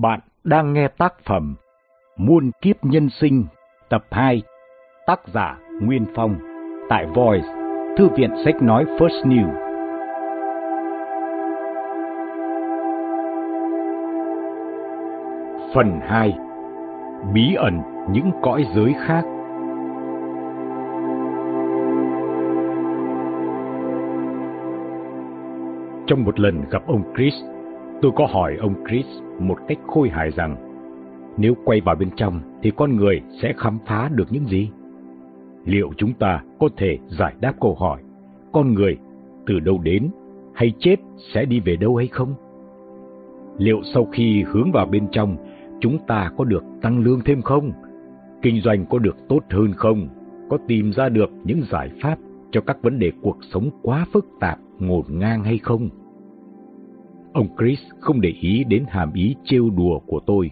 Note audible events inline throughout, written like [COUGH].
Bạn đang nghe tác phẩm Muôn kiếp nhân sinh tập 2 Tác giả Nguyên Phong Tại Voice Thư viện sách nói First New Phần 2 Bí ẩn những cõi giới khác. Trong một lần gặp ông Chris, tôi có hỏi ông Chris một cách khôi hài rằng nếu quay vào bên trong thì con người sẽ khám phá được những gì? Liệu chúng ta có thể giải đáp câu hỏi con người từ đâu đến hay chết sẽ đi về đâu hay không? Liệu sau khi hướng vào bên trong chúng ta có được tăng lương thêm không? Kinh doanh có được tốt hơn không? Có tìm ra được những giải pháp cho các vấn đề cuộc sống quá phức tạp, ngổn ngang hay không? Ông Chris không để ý đến hàm ý trêu đùa của tôi.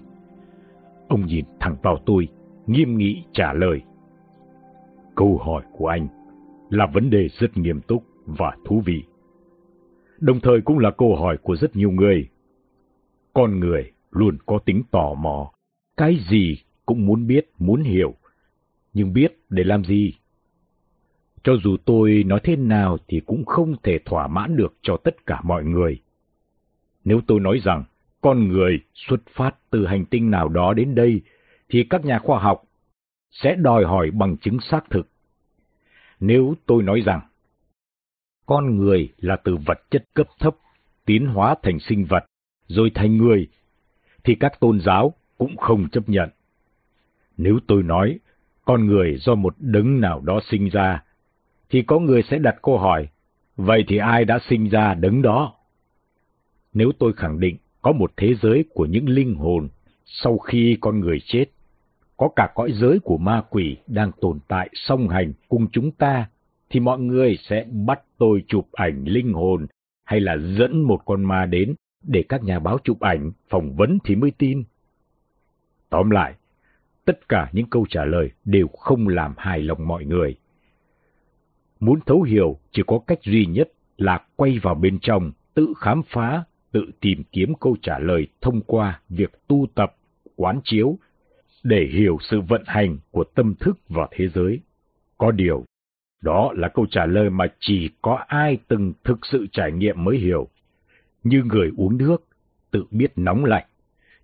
Ông nhìn thẳng vào tôi, nghiêm nghị trả lời. Câu hỏi của anh là vấn đề rất nghiêm túc và thú vị. Đồng thời cũng là câu hỏi của rất nhiều người. Con người luôn có tính tò mò, cái gì cũng muốn biết, muốn hiểu. Nhưng biết để làm gì? Cho dù tôi nói thế nào thì cũng không thể thỏa mãn được cho tất cả mọi người. Nếu tôi nói rằng con người xuất phát từ hành tinh nào đó đến đây, thì các nhà khoa học sẽ đòi hỏi bằng chứng xác thực. Nếu tôi nói rằng con người là từ vật chất cấp thấp tiến hóa thành sinh vật, rồi thành người, thì các tôn giáo cũng không chấp nhận. Nếu tôi nói con người do một đấng nào đó sinh ra, thì có người sẽ đặt câu hỏi, vậy thì ai đã sinh ra đấng đó? Nếu tôi khẳng định có một thế giới của những linh hồn sau khi con người chết, có cả cõi giới của ma quỷ đang tồn tại song hành cùng chúng ta, thì mọi người sẽ bắt tôi chụp ảnh linh hồn hay là dẫn một con ma đến để các nhà báo chụp ảnh, phỏng vấn thì mới tin. Tóm lại, tất cả những câu trả lời đều không làm hài lòng mọi người. Muốn thấu hiểu chỉ có cách duy nhất là quay vào bên trong, tự khám phá tự tìm kiếm câu trả lời thông qua việc tu tập, quán chiếu, để hiểu sự vận hành của tâm thức và thế giới. Có điều, đó là câu trả lời mà chỉ có ai từng thực sự trải nghiệm mới hiểu. Như người uống nước, tự biết nóng lạnh,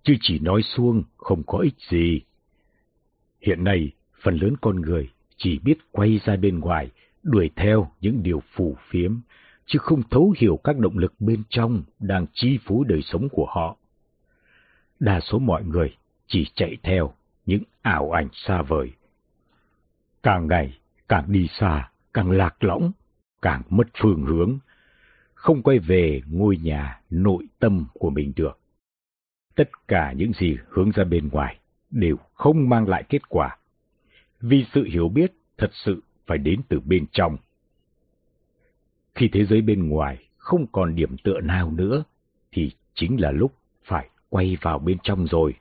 chứ chỉ nói xuông không có ích gì. Hiện nay, phần lớn con người chỉ biết quay ra bên ngoài, đuổi theo những điều phù phiếm, chứ không thấu hiểu các động lực bên trong đang chi phối đời sống của họ. Đa số mọi người chỉ chạy theo những ảo ảnh xa vời. Càng ngày, càng đi xa, càng lạc lõng, càng mất phương hướng, không quay về ngôi nhà nội tâm của mình được. Tất cả những gì hướng ra bên ngoài đều không mang lại kết quả, vì sự hiểu biết thật sự phải đến từ bên trong khi thế giới bên ngoài không còn điểm tựa nào nữa, thì chính là lúc phải quay vào bên trong rồi.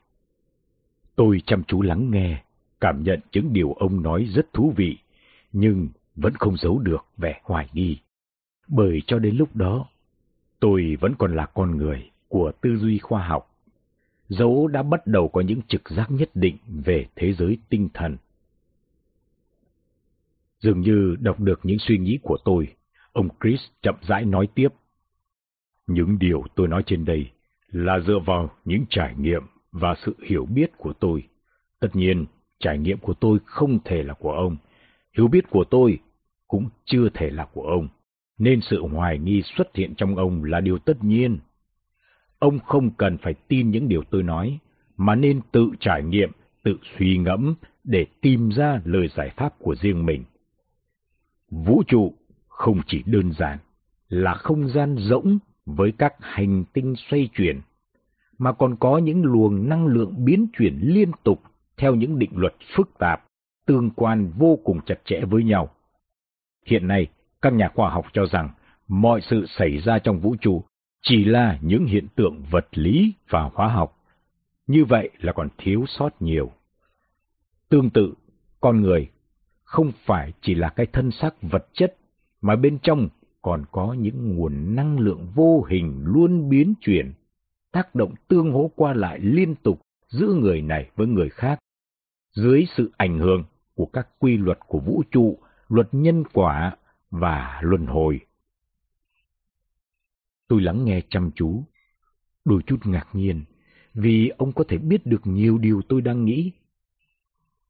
Tôi chăm chú lắng nghe, cảm nhận những điều ông nói rất thú vị, nhưng vẫn không giấu được vẻ hoài nghi. Bởi cho đến lúc đó, tôi vẫn còn là con người của tư duy khoa học. Dẫu đã bắt đầu có những trực giác nhất định về thế giới tinh thần. Dường như đọc được những suy nghĩ của tôi, Ông Chris chậm rãi nói tiếp. Những điều tôi nói trên đây là dựa vào những trải nghiệm và sự hiểu biết của tôi. Tất nhiên, trải nghiệm của tôi không thể là của ông. Hiểu biết của tôi cũng chưa thể là của ông. Nên sự hoài nghi xuất hiện trong ông là điều tất nhiên. Ông không cần phải tin những điều tôi nói, mà nên tự trải nghiệm, tự suy ngẫm để tìm ra lời giải pháp của riêng mình. Vũ trụ không chỉ đơn giản là không gian rỗng với các hành tinh xoay chuyển, mà còn có những luồng năng lượng biến chuyển liên tục theo những định luật phức tạp, tương quan vô cùng chặt chẽ với nhau. Hiện nay, các nhà khoa học cho rằng mọi sự xảy ra trong vũ trụ chỉ là những hiện tượng vật lý và hóa học. Như vậy là còn thiếu sót nhiều. Tương tự, con người không phải chỉ là cái thân xác vật chất mà bên trong còn có những nguồn năng lượng vô hình luôn biến chuyển, tác động tương hỗ qua lại liên tục giữa người này với người khác, dưới sự ảnh hưởng của các quy luật của vũ trụ, luật nhân quả và luân hồi. Tôi lắng nghe chăm chú, đôi chút ngạc nhiên, vì ông có thể biết được nhiều điều tôi đang nghĩ.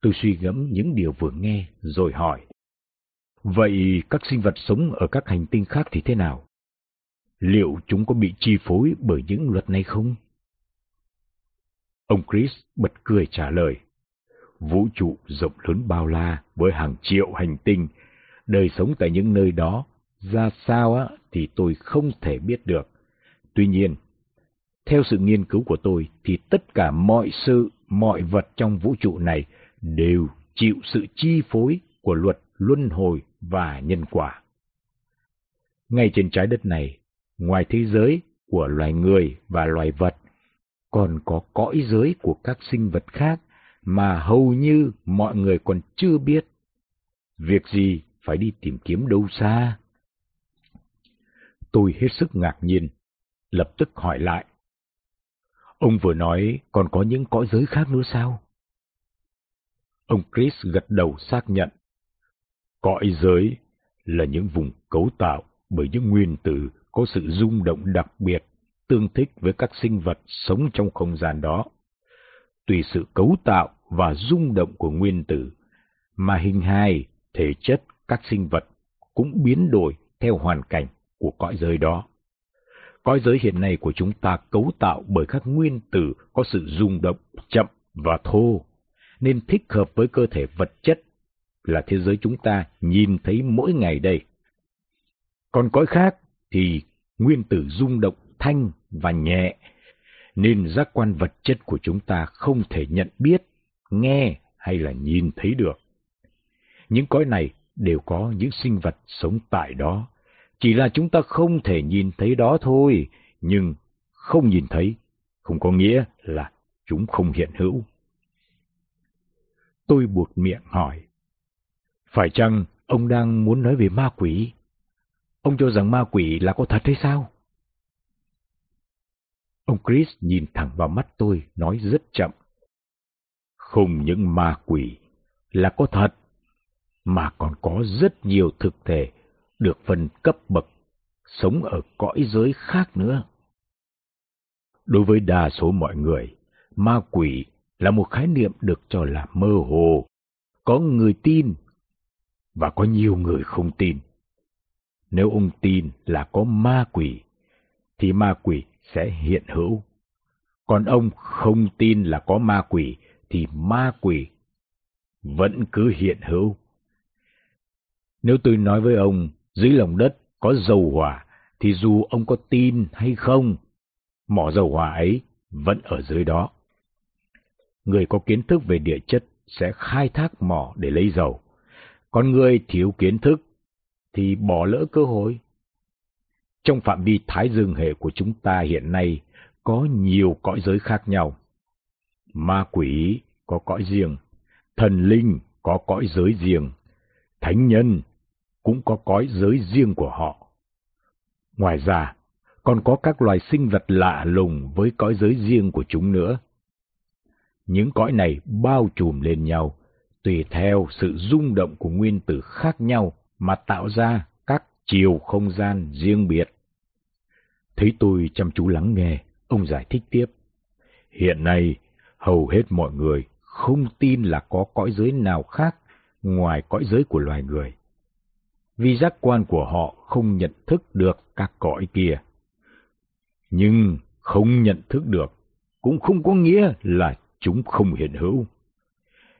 Tôi suy ngẫm những điều vừa nghe, rồi hỏi. Vậy các sinh vật sống ở các hành tinh khác thì thế nào? Liệu chúng có bị chi phối bởi những luật này không? Ông Chris bật cười trả lời. Vũ trụ rộng lớn bao la với hàng triệu hành tinh, đời sống tại những nơi đó ra sao á thì tôi không thể biết được. Tuy nhiên, theo sự nghiên cứu của tôi thì tất cả mọi sự, mọi vật trong vũ trụ này đều chịu sự chi phối của luật luân hồi và nhân quả. Ngay trên trái đất này, ngoài thế giới của loài người và loài vật, còn có cõi giới của các sinh vật khác mà hầu như mọi người còn chưa biết. Việc gì phải đi tìm kiếm đâu xa? Tôi hết sức ngạc nhiên, lập tức hỏi lại. Ông vừa nói còn có những cõi giới khác nữa sao? Ông Chris gật đầu xác nhận. Cõi giới là những vùng cấu tạo bởi những nguyên tử có sự rung động đặc biệt tương thích với các sinh vật sống trong không gian đó. Tùy sự cấu tạo và rung động của nguyên tử, mà hình hài, thể chất các sinh vật cũng biến đổi theo hoàn cảnh của cõi giới đó. Cõi giới hiện nay của chúng ta cấu tạo bởi các nguyên tử có sự rung động chậm và thô, nên thích hợp với cơ thể vật chất là thế giới chúng ta nhìn thấy mỗi ngày đây. Còn cõi khác thì nguyên tử rung động thanh và nhẹ, nên giác quan vật chất của chúng ta không thể nhận biết, nghe hay là nhìn thấy được. Những cõi này đều có những sinh vật sống tại đó, chỉ là chúng ta không thể nhìn thấy đó thôi, nhưng không nhìn thấy không có nghĩa là chúng không hiện hữu. Tôi buộc miệng hỏi, phải chăng ông đang muốn nói về ma quỷ? Ông cho rằng ma quỷ là có thật hay sao? Ông Chris nhìn thẳng vào mắt tôi, nói rất chậm. Không những ma quỷ là có thật, mà còn có rất nhiều thực thể được phân cấp bậc, sống ở cõi giới khác nữa. Đối với đa số mọi người, ma quỷ là một khái niệm được cho là mơ hồ. Có người tin và có nhiều người không tin. Nếu ông tin là có ma quỷ, thì ma quỷ sẽ hiện hữu. Còn ông không tin là có ma quỷ, thì ma quỷ vẫn cứ hiện hữu. Nếu tôi nói với ông dưới lòng đất có dầu hỏa, thì dù ông có tin hay không, mỏ dầu hỏa ấy vẫn ở dưới đó. Người có kiến thức về địa chất sẽ khai thác mỏ để lấy dầu, còn người thiếu kiến thức thì bỏ lỡ cơ hội. Trong phạm vi thái dương hệ của chúng ta hiện nay có nhiều cõi giới khác nhau. Ma quỷ có cõi riêng, thần linh có cõi giới riêng, thánh nhân cũng có cõi giới riêng của họ. Ngoài ra, còn có các loài sinh vật lạ lùng với cõi giới riêng của chúng nữa. Những cõi này bao trùm lên nhau, tùy theo sự rung động của nguyên tử khác nhau mà tạo ra các chiều không gian riêng biệt. Thấy tôi chăm chú lắng nghe, ông giải thích tiếp. Hiện nay, hầu hết mọi người không tin là có cõi giới nào khác ngoài cõi giới của loài người vì giác quan của họ không nhận thức được các cõi kia. Nhưng không nhận thức được cũng không có nghĩa là chúng không hiện hữu.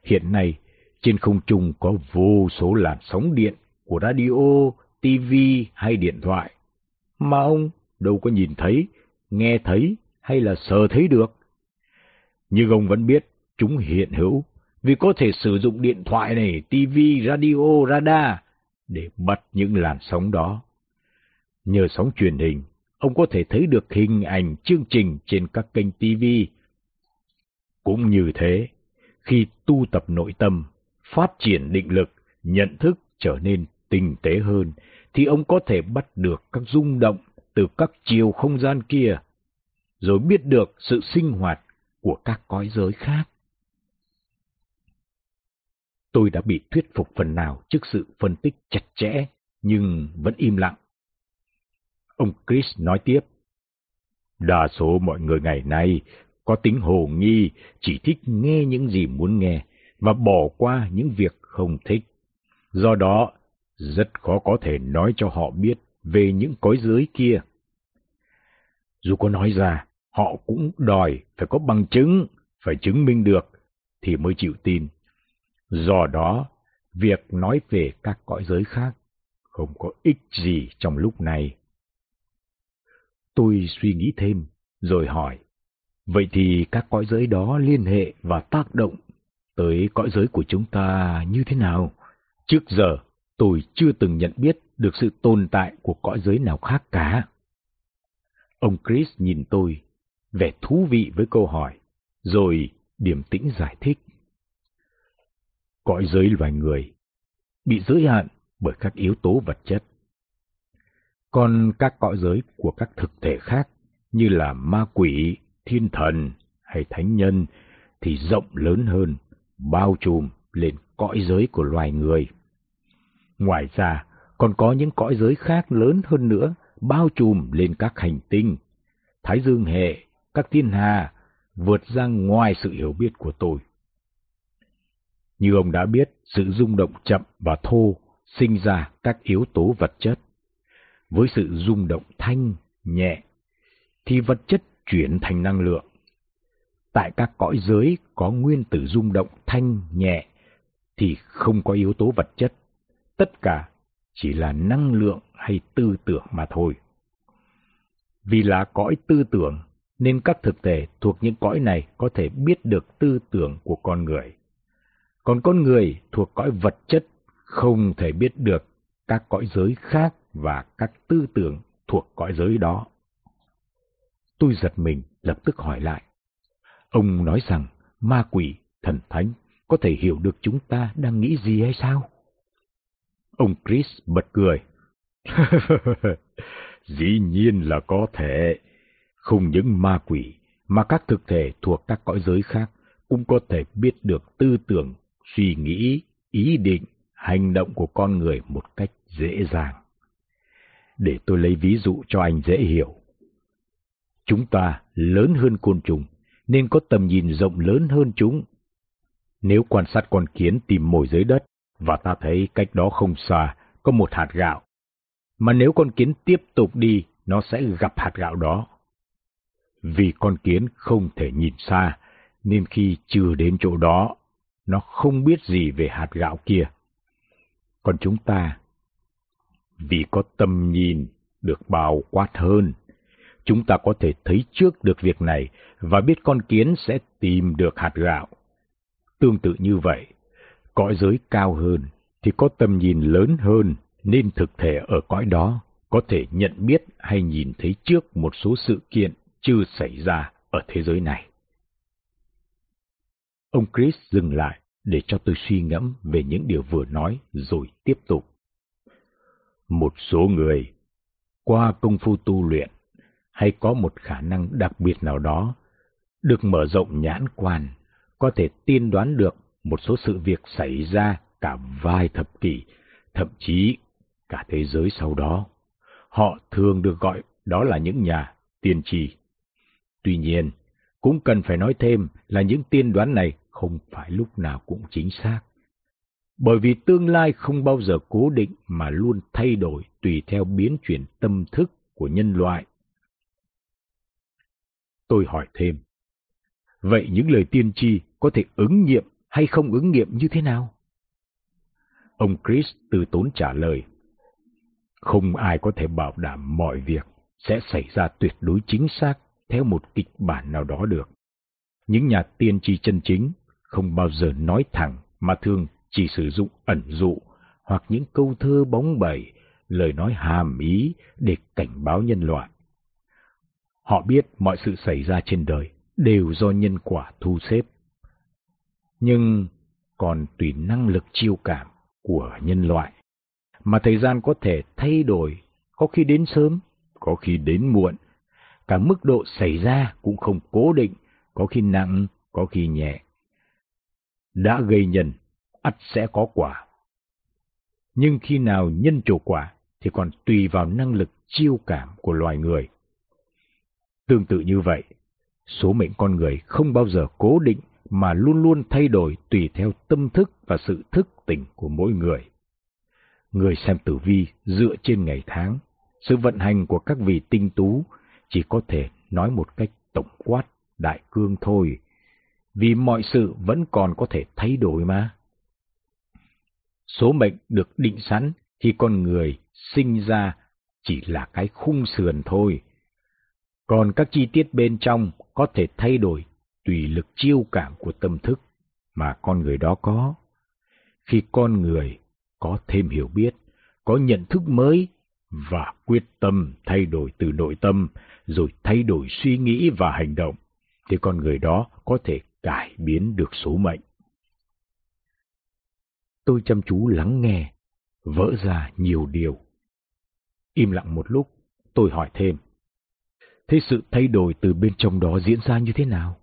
Hiện nay, trên không trung có vô số làn sóng điện của radio, TV hay điện thoại, mà ông đâu có nhìn thấy, nghe thấy hay là sờ thấy được. Nhưng ông vẫn biết chúng hiện hữu vì có thể sử dụng điện thoại này, TV, radio, radar để bật những làn sóng đó. Nhờ sóng truyền hình, ông có thể thấy được hình ảnh chương trình trên các kênh TV. Cũng như thế, khi tu tập nội tâm, phát triển định lực, nhận thức trở nên tinh tế hơn, thì ông có thể bắt được các rung động từ các chiều không gian kia. rồi biết được sự sinh hoạt của các cõi giới khác. Tôi đã bị thuyết phục phần nào trước sự phân tích chặt chẽ, nhưng vẫn im lặng. Ông Chris nói tiếp. Đa số mọi người ngày nay có tính hồ nghi, chỉ thích nghe những gì muốn nghe và bỏ qua những việc không thích. Do đó, rất khó có thể nói cho họ biết về những cõi giới kia. Dù có nói ra, họ cũng đòi phải có bằng chứng, phải chứng minh được thì mới chịu tin. Do đó, việc nói về các cõi giới khác không có ích gì trong lúc này. Tôi suy nghĩ thêm, rồi hỏi, vậy thì các cõi giới đó liên hệ và tác động tới cõi giới của chúng ta như thế nào? Trước giờ, tôi chưa từng nhận biết được sự tồn tại của cõi giới nào khác cả. Ông Chris nhìn tôi, vẻ thú vị với câu hỏi, rồi điềm tĩnh giải thích. Cõi giới loài người bị giới hạn bởi các yếu tố vật chất. Còn các cõi giới của các thực thể khác như là ma quỷ, thiên thần hay thánh nhân thì rộng lớn hơn, bao trùm lên cõi giới của loài người. Ngoài ra, còn có những cõi giới khác lớn hơn nữa, bao trùm lên các hành tinh, thái dương hệ, các thiên hà, vượt ra ngoài sự hiểu biết của tôi. Như ông đã biết, sự rung động chậm và thô sinh ra các yếu tố vật chất. Với sự rung động thanh, nhẹ, thì vật chất chuyển thành năng lượng. Tại các cõi giới có nguyên tử rung động thanh, nhẹ, thì không có yếu tố vật chất. Tất cả chỉ là năng lượng hay tư tưởng mà thôi. Vì là cõi tư tưởng, nên các thực thể thuộc những cõi này có thể biết được tư tưởng của con người. Còn con người thuộc cõi vật chất không thể biết được các cõi giới khác và các tư tưởng thuộc cõi giới đó. Tôi giật mình, lập tức hỏi lại. Ông nói rằng ma quỷ, thần thánh có thể hiểu được chúng ta đang nghĩ gì hay sao? Ông Chris bật cười. [LAUGHS] Dĩ nhiên là có thể. Không những ma quỷ, mà các thực thể thuộc các cõi giới khác cũng có thể biết được tư tưởng, suy nghĩ, ý định, hành động của con người một cách dễ dàng. Để tôi lấy ví dụ cho anh dễ hiểu. Chúng ta lớn hơn côn trùng, nên có tầm nhìn rộng lớn hơn chúng. Nếu quan sát con kiến tìm mồi dưới đất, và ta thấy cách đó không xa có một hạt gạo, mà nếu con kiến tiếp tục đi, nó sẽ gặp hạt gạo đó. Vì con kiến không thể nhìn xa, nên khi chưa đến chỗ đó, nó không biết gì về hạt gạo kia. Còn chúng ta, vì có tầm nhìn được bao quát hơn, chúng ta có thể thấy trước được việc này và biết con kiến sẽ tìm được hạt gạo. Tương tự như vậy, cõi giới cao hơn thì có tầm nhìn lớn hơn nên thực thể ở cõi đó có thể nhận biết hay nhìn thấy trước một số sự kiện chưa xảy ra ở thế giới này. Ông Chris dừng lại để cho tôi suy ngẫm về những điều vừa nói rồi tiếp tục. Một số người qua công phu tu luyện hay có một khả năng đặc biệt nào đó được mở rộng nhãn quan, có thể tiên đoán được một số sự việc xảy ra cả vài thập kỷ, thậm chí cả thế giới sau đó. Họ thường được gọi đó là những nhà tiên tri. Tuy nhiên, cũng cần phải nói thêm là những tiên đoán này không phải lúc nào cũng chính xác. Bởi vì tương lai không bao giờ cố định mà luôn thay đổi tùy theo biến chuyển tâm thức của nhân loại. Tôi hỏi thêm, vậy những lời tiên tri có thể ứng nghiệm hay không ứng nghiệm như thế nào? Ông Chris từ tốn trả lời, không ai có thể bảo đảm mọi việc sẽ xảy ra tuyệt đối chính xác theo một kịch bản nào đó được. Những nhà tiên tri chân chính không bao giờ nói thẳng mà thường chỉ sử dụng ẩn dụ hoặc những câu thơ bóng bẩy, lời nói hàm ý để cảnh báo nhân loại. Họ biết mọi sự xảy ra trên đời đều do nhân quả thu xếp. Nhưng còn tùy năng lực chiêu cảm của nhân loại, mà thời gian có thể thay đổi, có khi đến sớm, có khi đến muộn. cả mức độ xảy ra cũng không cố định, có khi nặng, có khi nhẹ. Đã gây nhân, ắt sẽ có quả. Nhưng khi nào nhân trổ quả thì còn tùy vào năng lực chiêu cảm của loài người. Tương tự như vậy, số mệnh con người không bao giờ cố định mà luôn luôn thay đổi tùy theo tâm thức và sự thức tỉnh của mỗi người. Người xem tử vi dựa trên ngày tháng, sự vận hành của các vị tinh tú chỉ có thể nói một cách tổng quát, đại cương thôi, vì mọi sự vẫn còn có thể thay đổi mà. Số mệnh được định sẵn khi con người sinh ra chỉ là cái khung sườn thôi. Còn các chi tiết bên trong có thể thay đổi tùy lực chiêu cảm của tâm thức mà con người đó có. Khi con người có thêm hiểu biết, có nhận thức mới và quyết tâm thay đổi từ nội tâm, rồi thay đổi suy nghĩ và hành động, thì con người đó có thể cải biến được số mệnh. Tôi chăm chú lắng nghe, vỡ ra nhiều điều. Im lặng một lúc, tôi hỏi thêm. Thế sự thay đổi từ bên trong đó diễn ra như thế nào?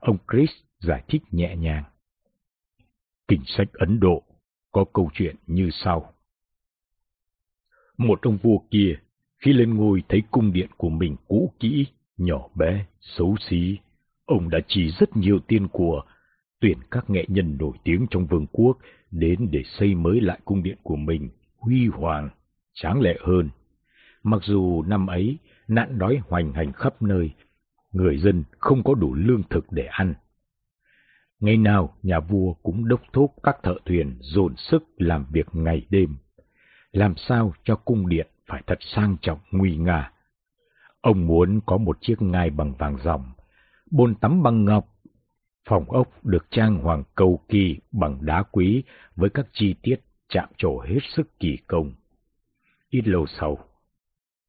Ông Chris giải thích nhẹ nhàng. Kinh sách Ấn Độ có câu chuyện như sau. Một ông vua kia, khi lên ngôi thấy cung điện của mình cũ kỹ, nhỏ bé, xấu xí, ông đã chi rất nhiều tiền của, tuyển các nghệ nhân nổi tiếng trong vương quốc đến để xây mới lại cung điện của mình, huy hoàng, tráng lệ hơn. Mặc dù năm ấy, nạn đói hoành hành khắp nơi, người dân không có đủ lương thực để ăn. Ngày nào, nhà vua cũng đốc thúc các thợ thuyền dồn sức làm việc ngày đêm. Làm sao cho cung điện phải thật sang trọng nguy nga. Ông muốn có một chiếc ngai bằng vàng ròng, bồn tắm bằng ngọc, phòng ốc được trang hoàng cầu kỳ bằng đá quý với các chi tiết chạm trổ hết sức kỳ công. Ít lâu sau,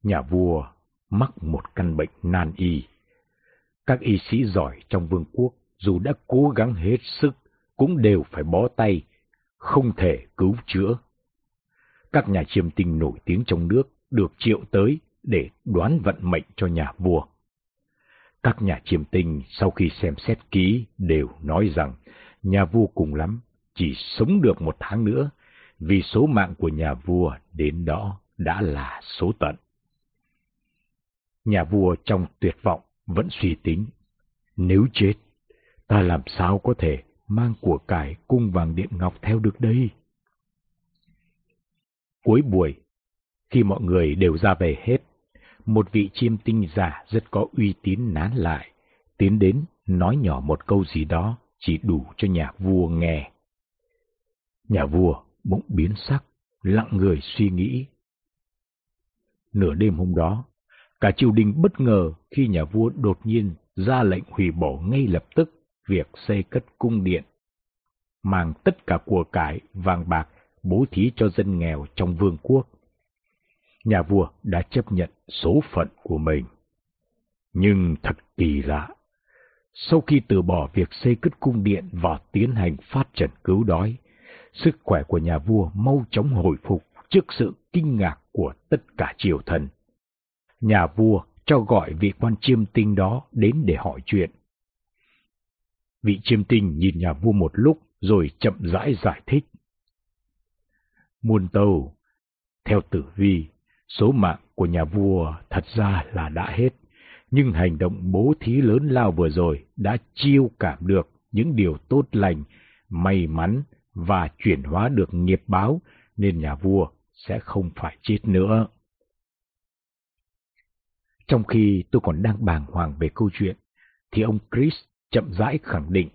nhà vua mắc một căn bệnh nan y. Các y sĩ giỏi trong vương quốc dù đã cố gắng hết sức cũng đều phải bó tay, không thể cứu chữa. Các nhà chiêm tinh nổi tiếng trong nước được triệu tới để đoán vận mệnh cho nhà vua. Các nhà chiêm tinh sau khi xem xét kỹ đều nói rằng nhà vua cùng lắm chỉ sống được một tháng nữa vì số mạng của nhà vua đến đó đã là số tận. Nhà vua trong tuyệt vọng vẫn suy tính, nếu chết, ta làm sao có thể mang của cải cung vàng điện ngọc theo được đây? Cuối buổi, khi mọi người đều ra về hết, một vị chiêm tinh giả rất có uy tín nán lại, tiến đến nói nhỏ một câu gì đó chỉ đủ cho nhà vua nghe. Nhà vua bỗng biến sắc, lặng người suy nghĩ. Nửa đêm hôm đó, cả triều đình bất ngờ khi nhà vua đột nhiên ra lệnh hủy bỏ ngay lập tức việc xây cất cung điện, mang tất cả của cải vàng bạc bố thí cho dân nghèo trong vương quốc. Nhà vua đã chấp nhận số phận của mình. Nhưng thật kỳ lạ, sau khi từ bỏ việc xây cất cung điện và tiến hành phát trận cứu đói, sức khỏe của nhà vua mau chóng hồi phục trước sự kinh ngạc của tất cả triều thần. Nhà vua cho gọi vị quan chiêm tinh đó đến để hỏi chuyện. Vị chiêm tinh nhìn nhà vua một lúc rồi chậm rãi giải thích. Muôn tâu, theo tử vi, số mạng của nhà vua thật ra là đã hết, nhưng hành động bố thí lớn lao vừa rồi đã chiêu cảm được những điều tốt lành, may mắn và chuyển hóa được nghiệp báo, nên nhà vua sẽ không phải chết nữa. Trong khi tôi còn đang bàng hoàng về câu chuyện, thì ông Chris chậm rãi khẳng định.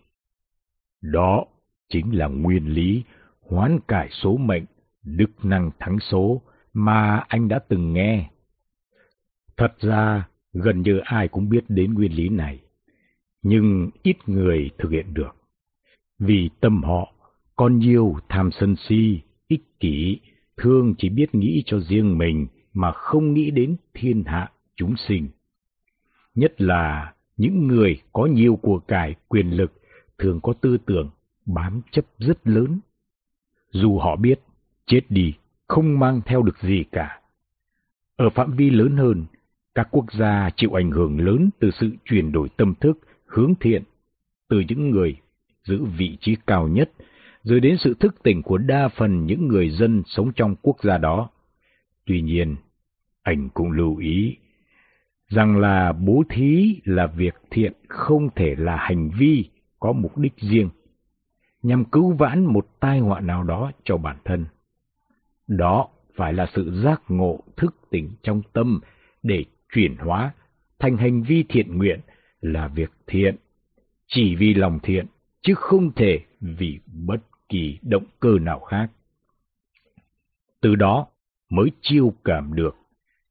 Đó chính là nguyên lý hoán cải số mệnh, đức năng thắng số mà anh đã từng nghe. Thật ra, gần như ai cũng biết đến nguyên lý này, nhưng ít người thực hiện được. Vì tâm họ còn nhiều tham sân si, ích kỷ, thường chỉ biết nghĩ cho riêng mình mà không nghĩ đến thiên hạ chúng sinh. Nhất là những người có nhiều của cải quyền lực thường có tư tưởng bám chấp rất lớn. Dù họ biết chết đi không mang theo được gì cả. Ở phạm vi lớn hơn, Các quốc gia chịu ảnh hưởng lớn từ sự chuyển đổi tâm thức, hướng thiện, từ những người giữ vị trí cao nhất, rồi đến sự thức tỉnh của đa phần những người dân sống trong quốc gia đó. Tuy nhiên, anh cũng lưu ý rằng là bố thí là việc thiện không thể là hành vi có mục đích riêng, nhằm cứu vãn một tai họa nào đó cho bản thân. Đó phải là sự giác ngộ thức tỉnh trong tâm để chuyển hóa thành hành vi thiện nguyện là việc thiện, chỉ vì lòng thiện, chứ không thể vì bất kỳ động cơ nào khác. Từ đó mới chiêu cảm được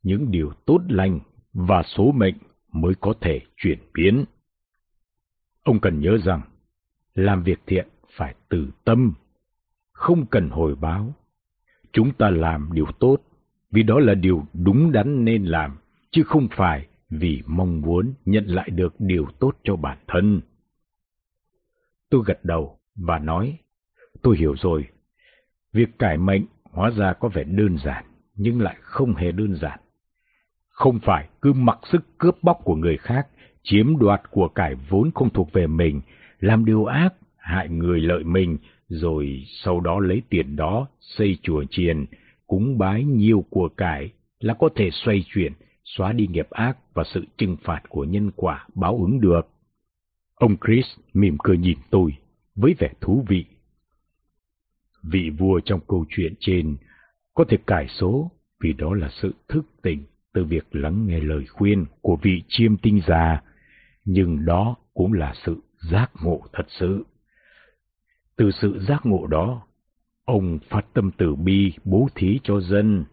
những điều tốt lành và số mệnh mới có thể chuyển biến. Ông cần nhớ rằng, làm việc thiện phải từ tâm, không cần hồi báo. Chúng ta làm điều tốt vì đó là điều đúng đắn nên làm, chứ không phải vì mong muốn nhận lại được điều tốt cho bản thân. Tôi gật đầu và nói, tôi hiểu rồi. Việc cải mệnh hóa ra có vẻ đơn giản, nhưng lại không hề đơn giản. Không phải cứ mặc sức cướp bóc của người khác, chiếm đoạt của cải vốn không thuộc về mình, làm điều ác, hại người lợi mình, rồi sau đó lấy tiền đó xây chùa chiền, cúng bái nhiều của cải là có thể xoay chuyển, xóa đi nghiệp ác và sự trừng phạt của nhân quả báo ứng được. Ông Chris mỉm cười nhìn tôi với vẻ thú vị. Vị vua trong câu chuyện trên có thể cải số vì đó là sự thức tỉnh từ việc lắng nghe lời khuyên của vị chiêm tinh già, nhưng đó cũng là sự giác ngộ thật sự. Từ sự giác ngộ đó, ông phát tâm từ bi bố thí cho dân.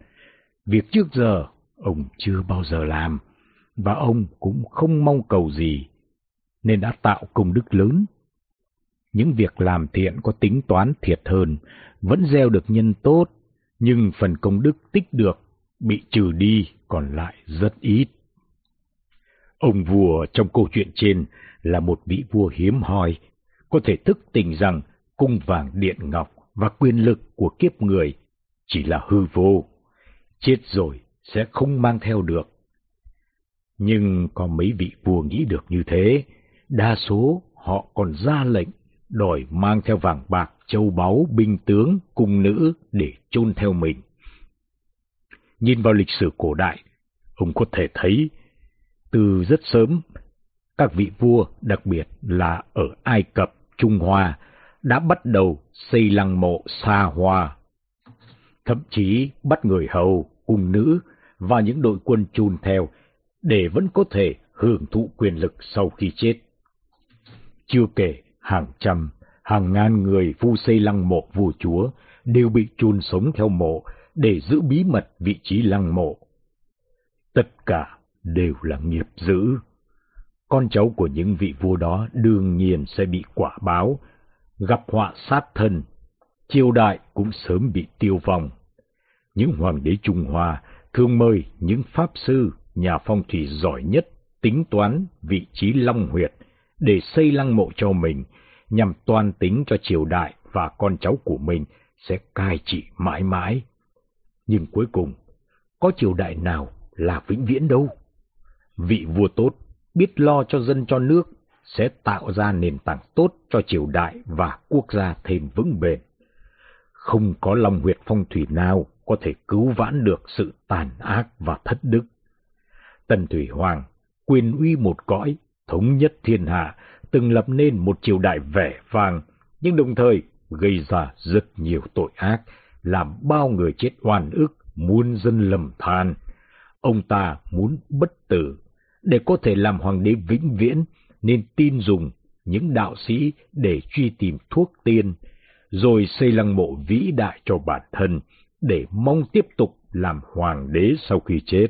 Việc trước giờ ông chưa bao giờ làm, và ông cũng không mong cầu gì, nên đã tạo công đức lớn. Những việc làm thiện có tính toán thiệt hơn, vẫn gieo được nhân tốt, nhưng phần công đức tích được bị trừ đi còn lại rất ít. Ông vua trong câu chuyện trên là một vị vua hiếm hoi, có thể thức tỉnh rằng cung vàng điện ngọc và quyền lực của kiếp người chỉ là hư vô, chết rồi sẽ không mang theo được. Nhưng có mấy vị vua nghĩ được như thế, đa số họ còn ra lệnh đòi mang theo vàng bạc, châu báu, binh tướng, cung nữ để chôn theo mình. Nhìn vào lịch sử cổ đại, ông có thể thấy từ rất sớm các vị vua, đặc biệt là ở Ai Cập, Trung Hoa, đã bắt đầu xây lăng mộ xa hoa. Thậm chí bắt người hầu, cung nữ và những đội quân chùn theo để vẫn có thể hưởng thụ quyền lực sau khi chết. Chưa kể hàng trăm, hàng ngàn người phu xây lăng mộ vua chúa đều bị chôn sống theo mộ để giữ bí mật vị trí lăng mộ. Tất cả đều là nghiệp dữ. Con cháu của những vị vua đó đương nhiên sẽ bị quả báo, gặp họa sát thân, triều đại cũng sớm bị tiêu vong. Những hoàng đế Trung Hoa thường mời những pháp sư, nhà phong thủy giỏi nhất tính toán vị trí long huyệt để xây lăng mộ cho mình, nhằm toàn tính cho triều đại và con cháu của mình sẽ cai trị mãi mãi. Nhưng cuối cùng, có triều đại nào là vĩnh viễn đâu? Vị vua tốt, biết lo cho dân cho nước, sẽ tạo ra nền tảng tốt cho triều đại và quốc gia thêm vững bền. Không có lòng huyệt phong thủy nào có thể cứu vãn được sự tàn ác và thất đức. Tần Thủy Hoàng, quyền uy một cõi, thống nhất thiên hạ, từng lập nên một triều đại vẻ vang, nhưng đồng thời gây ra rất nhiều tội ác, làm bao người chết oan ức, muôn dân lầm than. Ông ta muốn bất tử, để có thể làm hoàng đế vĩnh viễn, nên tin dùng những đạo sĩ để truy tìm thuốc tiên, rồi xây lăng mộ vĩ đại cho bản thân, để mong tiếp tục làm hoàng đế sau khi chết.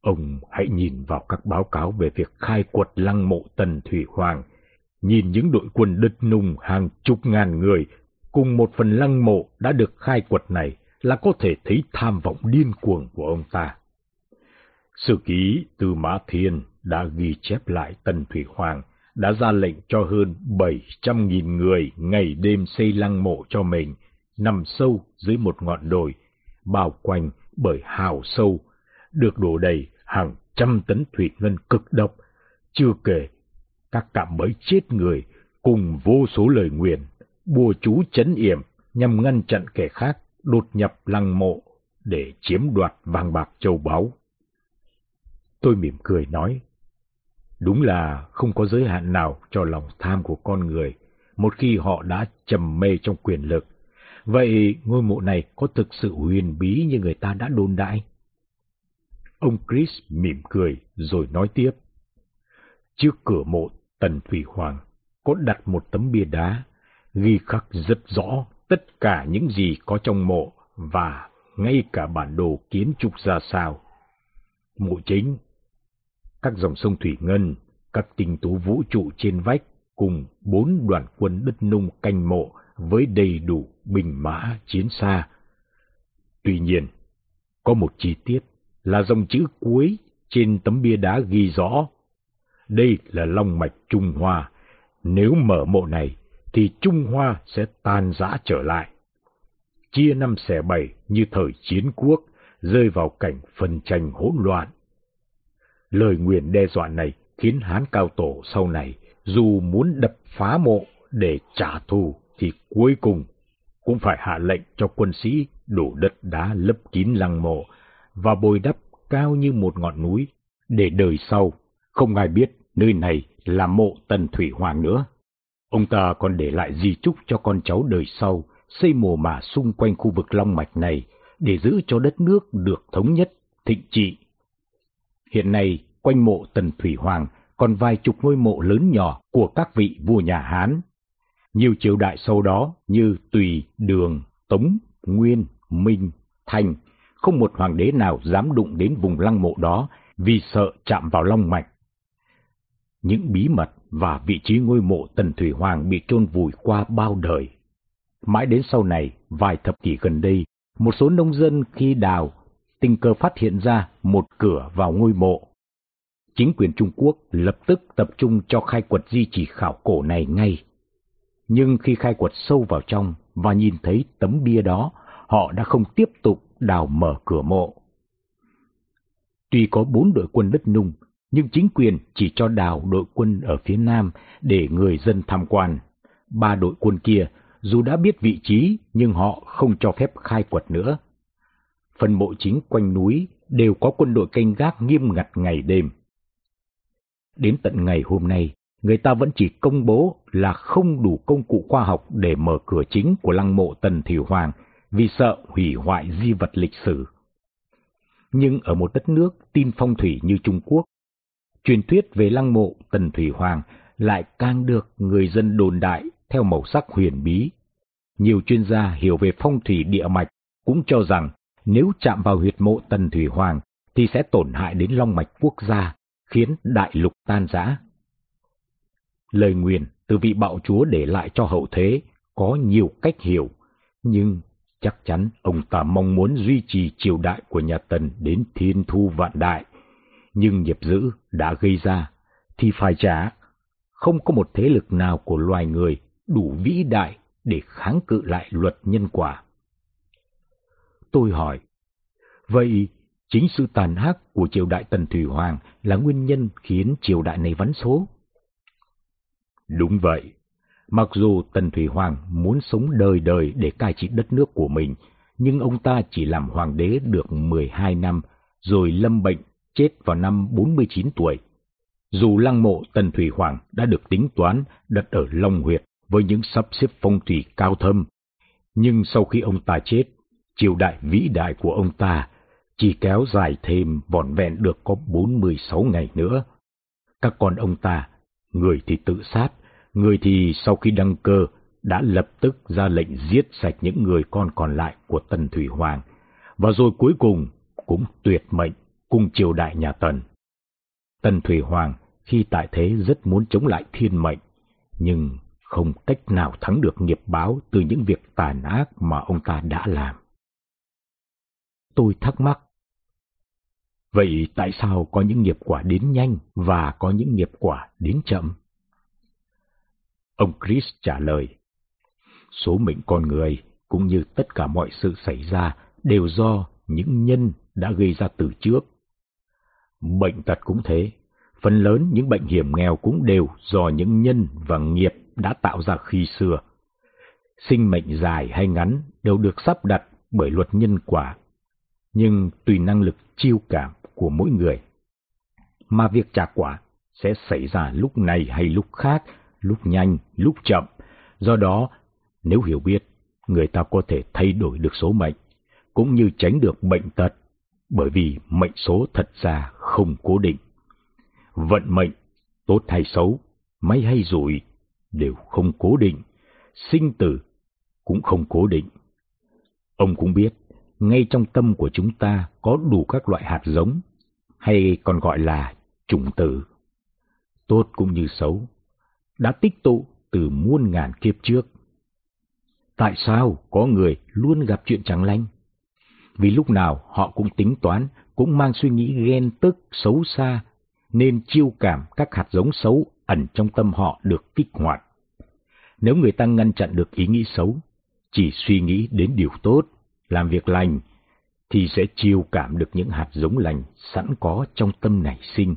Ông hãy nhìn vào các báo cáo về việc khai quật lăng mộ Tần Thủy Hoàng, nhìn những đội quân đất nung hàng chục ngàn người cùng một phần lăng mộ đã được khai quật này là có thể thấy tham vọng điên cuồng của ông ta. Sử ký Tư Mã Thiên đã ghi chép lại Tần Thủy Hoàng đã ra lệnh cho hơn 700.000 người ngày đêm xây lăng mộ cho mình, nằm sâu dưới một ngọn đồi, bao quanh bởi hào sâu, được đổ đầy hàng trăm tấn thủy ngân cực độc, chưa kể các cạm bẫy chết người cùng vô số lời nguyền, bùa chú chấn yểm nhằm ngăn chặn kẻ khác đột nhập lăng mộ để chiếm đoạt vàng bạc châu báu. Tôi mỉm cười nói, đúng là không có giới hạn nào cho lòng tham của con người một khi họ đã trầm mê trong quyền lực. Vậy ngôi mộ này có thực sự huyền bí như người ta đã đồn đại? Ông Chris mỉm cười rồi nói tiếp. Trước cửa mộ Tần Thủy Hoàng có đặt một tấm bia đá, ghi khắc rất rõ tất cả những gì có trong mộ và ngay cả bản đồ kiến trúc ra sao. Mộ chính, các dòng sông Thủy Ngân, các tinh tú vũ trụ trên vách cùng bốn đoàn quân đất nung canh mộ với đầy đủ bình mã chiến xa. Tuy nhiên, có một chi tiết là dòng chữ cuối trên tấm bia đá ghi rõ. Đây là long mạch Trung Hoa. Nếu mở mộ này, thì Trung Hoa sẽ tan rã trở lại. Chia năm xẻ bảy như thời chiến quốc, rơi vào cảnh phân tranh hỗn loạn. Lời nguyền đe dọa này khiến Hán Cao Tổ sau này dù muốn đập phá mộ để trả thù thì cuối cùng cũng phải hạ lệnh cho quân sĩ đổ đất đá lấp kín lăng mộ và bồi đắp cao như một ngọn núi, để đời sau không ai biết nơi này là mộ Tần Thủy Hoàng nữa. Ông ta còn để lại di chúc cho con cháu đời sau xây mồ mả xung quanh khu vực Long Mạch này để giữ cho đất nước được thống nhất, thịnh trị. Hiện nay, quanh mộ Tần Thủy Hoàng còn vài chục ngôi mộ lớn nhỏ của các vị vua nhà Hán. Nhiều triều đại sau đó như Tùy, Đường, Tống, Nguyên, Minh, Thành, không một hoàng đế nào dám đụng đến vùng lăng mộ đó vì sợ chạm vào long mạch. Những bí mật và vị trí ngôi mộ Tần Thủy Hoàng bị chôn vùi qua bao đời. Mãi đến sau này, vài thập kỷ gần đây, một số nông dân khi đào tình cờ phát hiện ra một cửa vào ngôi mộ chính quyền Trung Quốc lập tức tập trung cho khai quật di chỉ khảo cổ này ngay. Nhưng khi khai quật sâu vào trong và nhìn thấy tấm bia đó, họ đã không tiếp tục đào mở cửa mộ. Tuy có bốn đội quân đất nung, nhưng chính quyền chỉ cho đào đội quân ở phía nam để người dân tham quan. Ba đội quân kia dù đã biết vị trí nhưng họ không cho phép khai quật nữa. Phần mộ chính quanh núi đều có quân đội canh gác nghiêm ngặt ngày đêm. Đến tận ngày hôm nay, người ta vẫn chỉ công bố là không đủ công cụ khoa học để mở cửa chính của lăng mộ Tần Thủy Hoàng vì sợ hủy hoại di vật lịch sử. Nhưng ở một đất nước tin phong thủy như Trung Quốc, truyền thuyết về lăng mộ Tần Thủy Hoàng lại càng được người dân đồn đại theo màu sắc huyền bí. Nhiều chuyên gia hiểu về phong thủy địa mạch cũng cho rằng nếu chạm vào huyệt mộ Tần Thủy Hoàng thì sẽ tổn hại đến long mạch quốc gia khiến đại lục tan rã. Lời nguyền từ vị bạo chúa để lại cho hậu thế có nhiều cách hiểu, nhưng chắc chắn ông ta mong muốn duy trì triều đại của nhà Tần đến thiên thu vạn đại. Nhưng nghiệp dữ đã gây ra, thì phải trả. Không có một thế lực nào của loài người đủ vĩ đại để kháng cự lại luật nhân quả. Tôi hỏi, vậy Chính sự tàn ác của triều đại Tần Thủy Hoàng là nguyên nhân khiến triều đại này vắn số. Đúng vậy. Mặc dù Tần Thủy Hoàng muốn sống đời đời để cai trị đất nước của mình, nhưng ông ta chỉ làm hoàng đế được 12 năm, rồi lâm bệnh, chết vào năm 49 tuổi. Dù lăng mộ Tần Thủy Hoàng đã được tính toán đặt ở Long Huyệt với những sắp xếp phong thủy cao thâm, nhưng sau khi ông ta chết, triều đại vĩ đại của ông ta chỉ kéo dài thêm vỏn vẹn được có 46 ngày nữa. Các con ông ta, người thì tự sát, người thì sau khi đăng cơ đã lập tức ra lệnh giết sạch những người con còn lại của Tần Thủy Hoàng, và rồi cuối cùng cũng tuyệt mệnh cùng triều đại nhà Tần. Tần Thủy Hoàng khi tại thế rất muốn chống lại thiên mệnh, nhưng không cách nào thắng được nghiệp báo từ những việc tàn ác mà ông ta đã làm. Tôi thắc mắc, Vậy tại sao có những nghiệp quả đến nhanh và có những nghiệp quả đến chậm? Ông Chris trả lời, số mệnh con người cũng như tất cả mọi sự xảy ra đều do những nhân đã gây ra từ trước. Bệnh tật cũng thế. Phần lớn những bệnh hiểm nghèo cũng đều do những nhân và nghiệp đã tạo ra khi xưa. Sinh mệnh dài hay ngắn đều được sắp đặt bởi luật nhân quả, nhưng tùy năng lực chiêu cảm của mỗi người. Mà việc trả quả sẽ xảy ra lúc này hay lúc khác, lúc nhanh, lúc chậm. Do đó, nếu hiểu biết, người ta có thể thay đổi được số mệnh, cũng như tránh được bệnh tật, bởi vì mệnh số thật ra không cố định. Vận mệnh, tốt hay xấu, may hay rủi, đều không cố định, sinh tử cũng không cố định. Ông cũng biết, ngay trong tâm của chúng ta có đủ các loại hạt giống, hay còn gọi là chủng tử. Tốt cũng như xấu, đã tích tụ từ muôn ngàn kiếp trước. Tại sao có người luôn gặp chuyện chẳng lành? Vì lúc nào họ cũng tính toán, cũng mang suy nghĩ ghen tức, xấu xa, nên chiêu cảm các hạt giống xấu ẩn trong tâm họ được kích hoạt. Nếu người ta ngăn chặn được ý nghĩ xấu, chỉ suy nghĩ đến điều tốt, làm việc lành, thì sẽ chiêu cảm được những hạt giống lành sẵn có trong tâm nảy sinh.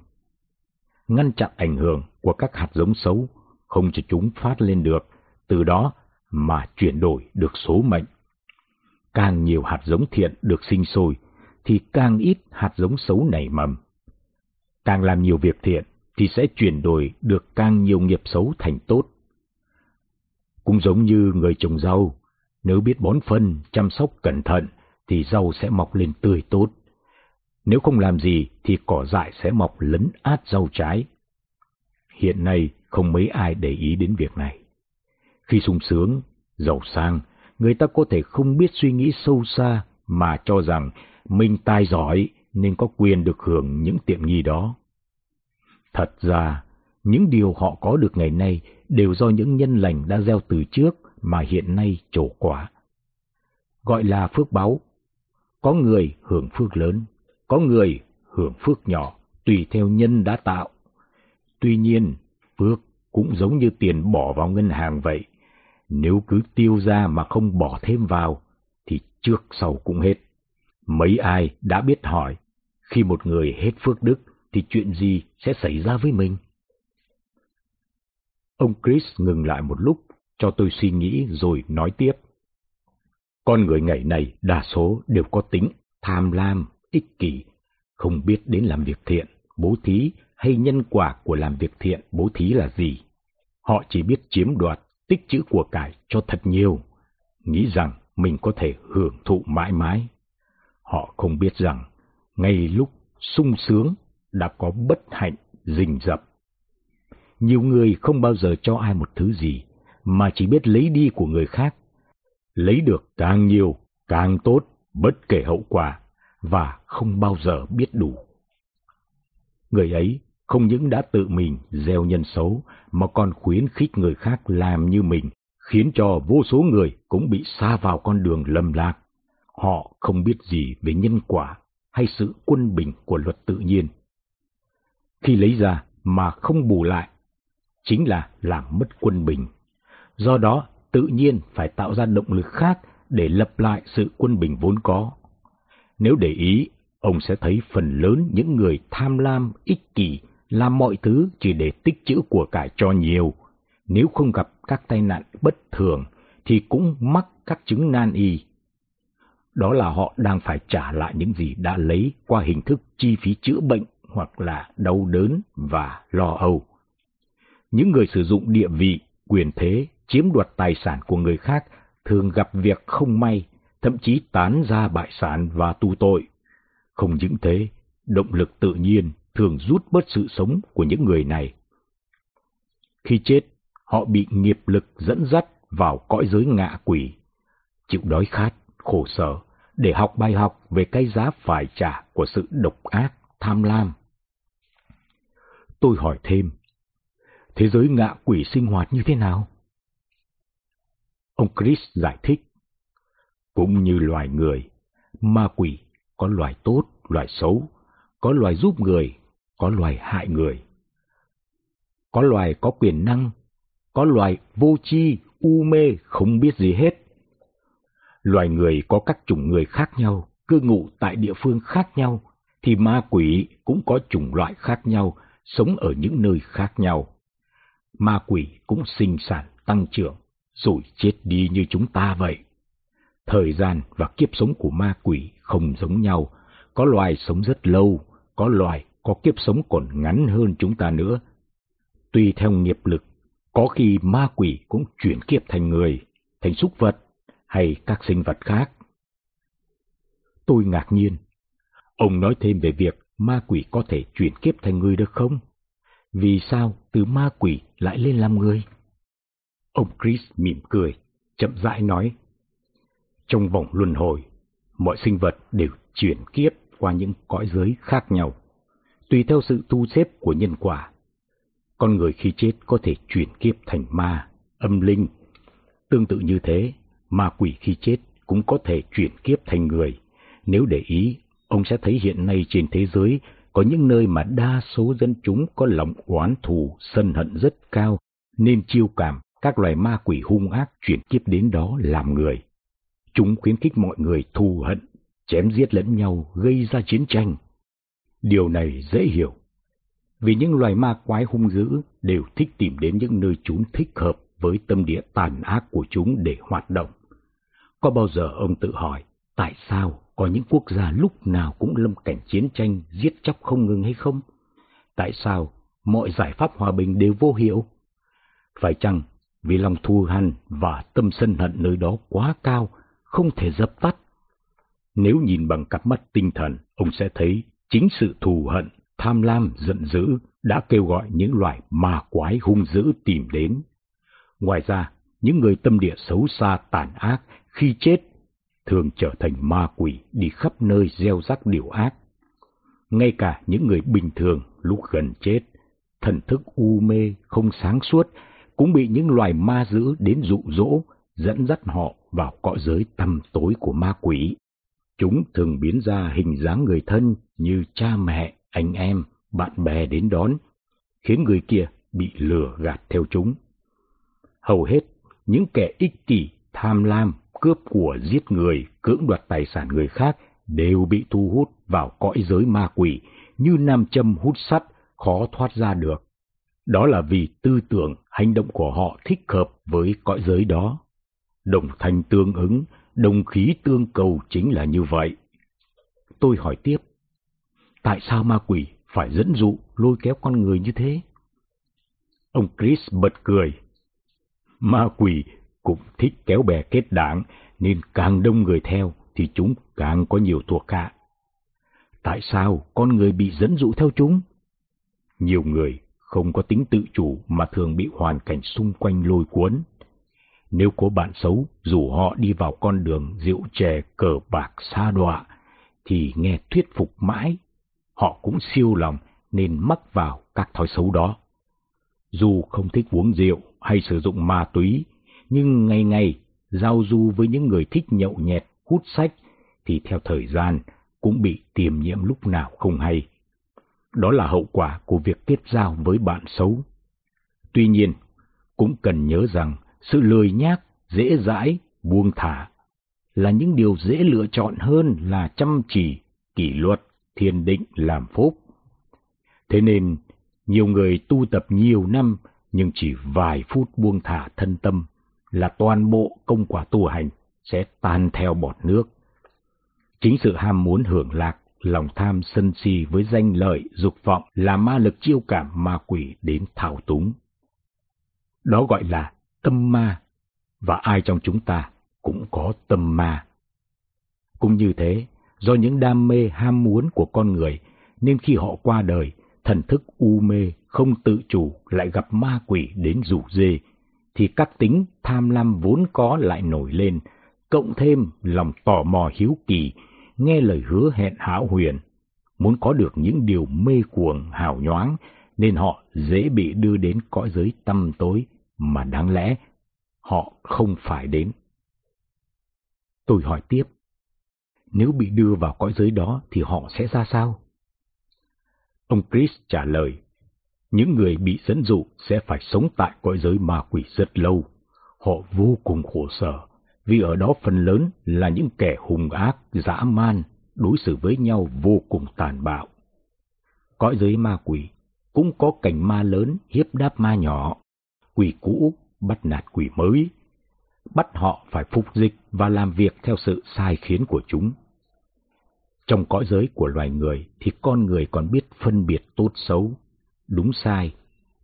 Ngăn chặn ảnh hưởng của các hạt giống xấu, không cho chúng phát lên được, từ đó mà chuyển đổi được số mệnh. Càng nhiều hạt giống thiện được sinh sôi, thì càng ít hạt giống xấu nảy mầm. Càng làm nhiều việc thiện, thì sẽ chuyển đổi được càng nhiều nghiệp xấu thành tốt. Cũng giống như người trồng rau, nếu biết bón phân, chăm sóc cẩn thận, thì rau sẽ mọc lên tươi tốt. Nếu không làm gì thì cỏ dại sẽ mọc lấn át rau trái. Hiện nay không mấy ai để ý đến việc này. Khi sung sướng, giàu sang, người ta có thể không biết suy nghĩ sâu xa mà cho rằng mình tài giỏi nên có quyền được hưởng những tiện nghi đó. Thật ra, những điều họ có được ngày nay đều do những nhân lành đã gieo từ trước mà hiện nay trổ quả. Gọi là phước báu. Có người hưởng phước lớn, có người hưởng phước nhỏ, tùy theo nhân đã tạo. Tuy nhiên, phước cũng giống như tiền bỏ vào ngân hàng vậy. Nếu cứ tiêu ra mà không bỏ thêm vào, thì trước sau cũng hết. Mấy ai đã biết hỏi, khi một người hết phước đức thì chuyện gì sẽ xảy ra với mình? Ông Chris ngừng lại một lúc, cho tôi suy nghĩ rồi nói tiếp. Con người ngày này đa số đều có tính tham lam, ích kỷ, không biết đến làm việc thiện, bố thí hay nhân quả của làm việc thiện, bố thí là gì. Họ chỉ biết chiếm đoạt, tích chữ của cải cho thật nhiều, nghĩ rằng mình có thể hưởng thụ mãi mãi. Họ không biết rằng, ngay lúc sung sướng đã có bất hạnh rình rập. Nhiều người không bao giờ cho ai một thứ gì, mà chỉ biết lấy đi của người khác. Lấy được càng nhiều, càng tốt, bất kể hậu quả, và không bao giờ biết đủ. Người ấy không những đã tự mình gieo nhân xấu, mà còn khuyến khích người khác làm như mình, khiến cho vô số người cũng bị xa vào con đường lầm lạc. Họ không biết gì về nhân quả hay sự quân bình của luật tự nhiên. Khi lấy ra mà không bù lại, chính là làm mất quân bình. Do đó, tự nhiên phải tạo ra động lực khác để lập lại sự quân bình vốn có. Nếu để ý, ông sẽ thấy phần lớn những người tham lam, ích kỷ, làm mọi thứ chỉ để tích trữ của cải cho nhiều. Nếu không gặp các tai nạn bất thường, thì cũng mắc các chứng nan y. Đó là họ đang phải trả lại những gì đã lấy qua hình thức chi phí chữa bệnh hoặc là đau đớn và lo âu. Những người sử dụng địa vị, quyền thế, chiếm đoạt tài sản của người khác thường gặp việc không may, thậm chí tán ra bại sản và tu tội. Không những thế, động lực tự nhiên thường rút bớt sự sống của những người này. Khi chết, họ bị nghiệp lực dẫn dắt vào cõi giới ngạ quỷ, chịu đói khát, khổ sở, để học bài học về cái giá phải trả của sự độc ác, tham lam. Tôi hỏi thêm, thế giới ngạ quỷ sinh hoạt như thế nào? Ông Chris giải thích, cũng như loài người, ma quỷ có loài tốt, loài xấu, có loài giúp người, có loài hại người. Có loài có quyền năng, có loài vô tri, u mê, không biết gì hết. Loài người có các chủng người khác nhau, cư ngụ tại địa phương khác nhau, thì ma quỷ cũng có chủng loại khác nhau, sống ở những nơi khác nhau. Ma quỷ cũng sinh sản, tăng trưởng, rồi chết đi như chúng ta vậy. Thời gian và kiếp sống của ma quỷ không giống nhau, có loài sống rất lâu, có loài có kiếp sống còn ngắn hơn chúng ta nữa. Tùy theo nghiệp lực, có khi ma quỷ cũng chuyển kiếp thành người, thành súc vật hay các sinh vật khác. Tôi ngạc nhiên. Ông nói thêm về việc ma quỷ có thể chuyển kiếp thành người được không? Vì sao từ ma quỷ lại lên làm người? Ông Chris mỉm cười, chậm rãi nói. Trong vòng luân hồi, mọi sinh vật đều chuyển kiếp qua những cõi giới khác nhau, tùy theo sự tu xếp của nhân quả. Con người khi chết có thể chuyển kiếp thành ma, âm linh. Tương tự như thế, ma quỷ khi chết cũng có thể chuyển kiếp thành người. Nếu để ý, ông sẽ thấy hiện nay trên thế giới có những nơi mà đa số dân chúng có lòng oán thù, sân hận rất cao, nên chiêu cảm các loài ma quỷ hung ác chuyển kiếp đến đó làm người. Chúng khuyến khích mọi người thù hận, chém giết lẫn nhau, gây ra chiến tranh. Điều này dễ hiểu, vì những loài ma quái hung dữ đều thích tìm đến những nơi chúng thích hợp với tâm địa tàn ác của chúng để hoạt động. Có bao giờ ông tự hỏi, tại sao có những quốc gia lúc nào cũng lâm cảnh chiến tranh, giết chóc không ngừng hay không? Tại sao mọi giải pháp hòa bình đều vô hiệu? Phải chăng vì lòng thù hằn và tâm sân hận nơi đó quá cao, không thể dập tắt? Nếu nhìn bằng cặp mắt tinh thần, ông sẽ thấy chính sự thù hận, tham lam, giận dữ đã kêu gọi những loài ma quái hung dữ tìm đến. Ngoài ra, những người tâm địa xấu xa tàn ác khi chết thường trở thành ma quỷ đi khắp nơi gieo rắc điều ác. Ngay cả những người bình thường lúc gần chết, thần thức u mê không sáng suốt cũng bị những loài ma dữ đến dụ dỗ, dẫn dắt họ vào cõi giới tăm tối của ma quỷ. Chúng thường biến ra hình dáng người thân như cha mẹ, anh em, bạn bè đến đón, khiến người kia bị lừa gạt theo chúng. Hầu hết, những kẻ ích kỷ, tham lam, cướp của giết người, cưỡng đoạt tài sản người khác đều bị thu hút vào cõi giới ma quỷ như nam châm hút sắt, khó thoát ra được. Đó là vì tư tưởng, hành động của họ thích hợp với cõi giới đó. Đồng thanh tương ứng, đồng khí tương cầu chính là như vậy. Tôi hỏi tiếp, tại sao ma quỷ phải dẫn dụ, lôi kéo con người như thế? Ông Chris bật cười. Ma quỷ cũng thích kéo bè kết đảng, nên càng đông người theo thì chúng càng có nhiều thuộc hạ. Tại sao con người bị dẫn dụ theo chúng? Nhiều người không có tính tự chủ mà thường bị hoàn cảnh xung quanh lôi cuốn. Nếu có bạn xấu rủ họ đi vào con đường rượu chè cờ bạc xa đọa, thì nghe thuyết phục mãi, họ cũng siêu lòng nên mắc vào các thói xấu đó. Dù không thích uống rượu hay sử dụng ma túy, nhưng ngày ngày giao du với những người thích nhậu nhẹt, hút sách, thì theo thời gian cũng bị tiềm nhiễm lúc nào không hay. Đó là hậu quả của việc kết giao với bạn xấu. Tuy nhiên, cũng cần nhớ rằng sự lười nhác, dễ dãi, buông thả là những điều dễ lựa chọn hơn là chăm chỉ, kỷ luật, thiền định làm phúc. Thế nên, nhiều người tu tập nhiều năm nhưng chỉ vài phút buông thả thân tâm là toàn bộ công quả tu hành sẽ tan theo bọt nước. Chính sự ham muốn hưởng lạc, lòng tham sân si với danh lợi, dục vọng là ma lực chiêu cảm ma quỷ đến thảo túng. Đó gọi là tâm ma, và ai trong chúng ta cũng có tâm ma. Cũng như thế, do những đam mê ham muốn của con người, nên khi họ qua đời, thần thức u mê, không tự chủ lại gặp ma quỷ đến rủ dê, thì các tính tham lam vốn có lại nổi lên, cộng thêm lòng tò mò hiếu kỳ, nghe lời hứa hẹn hão huyền, muốn có được những điều mê cuồng hào nhoáng, nên họ dễ bị đưa đến cõi giới tăm tối mà đáng lẽ họ không phải đến. Tôi hỏi tiếp, nếu bị đưa vào cõi giới đó thì họ sẽ ra sao? Ông Chris trả lời, những người bị dẫn dụ sẽ phải sống tại cõi giới ma quỷ rất lâu. Họ vô cùng khổ sở, vì ở đó phần lớn là những kẻ hùng ác, dã man, đối xử với nhau vô cùng tàn bạo. Cõi giới ma quỷ cũng có cảnh ma lớn hiếp đáp ma nhỏ, quỷ cũ bắt nạt quỷ mới, bắt họ phải phục dịch và làm việc theo sự sai khiến của chúng. Trong cõi giới của loài người thì con người còn biết phân biệt tốt xấu, đúng sai,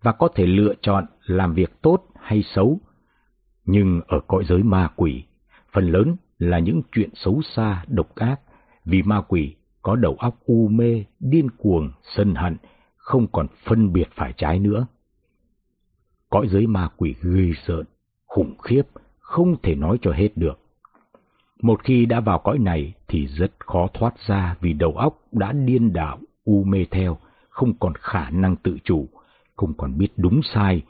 và có thể lựa chọn làm việc tốt hay xấu. Nhưng ở cõi giới ma quỷ, phần lớn là những chuyện xấu xa, độc ác, vì ma quỷ có đầu óc u mê, điên cuồng, sân hận, không còn phân biệt phải trái nữa. Cõi giới ma quỷ ghê sợ, khủng khiếp, không thể nói cho hết được. Một khi đã vào cõi này thì rất khó thoát ra vì đầu óc đã điên đảo, u mê theo, không còn khả năng tự chủ, không còn biết đúng sai,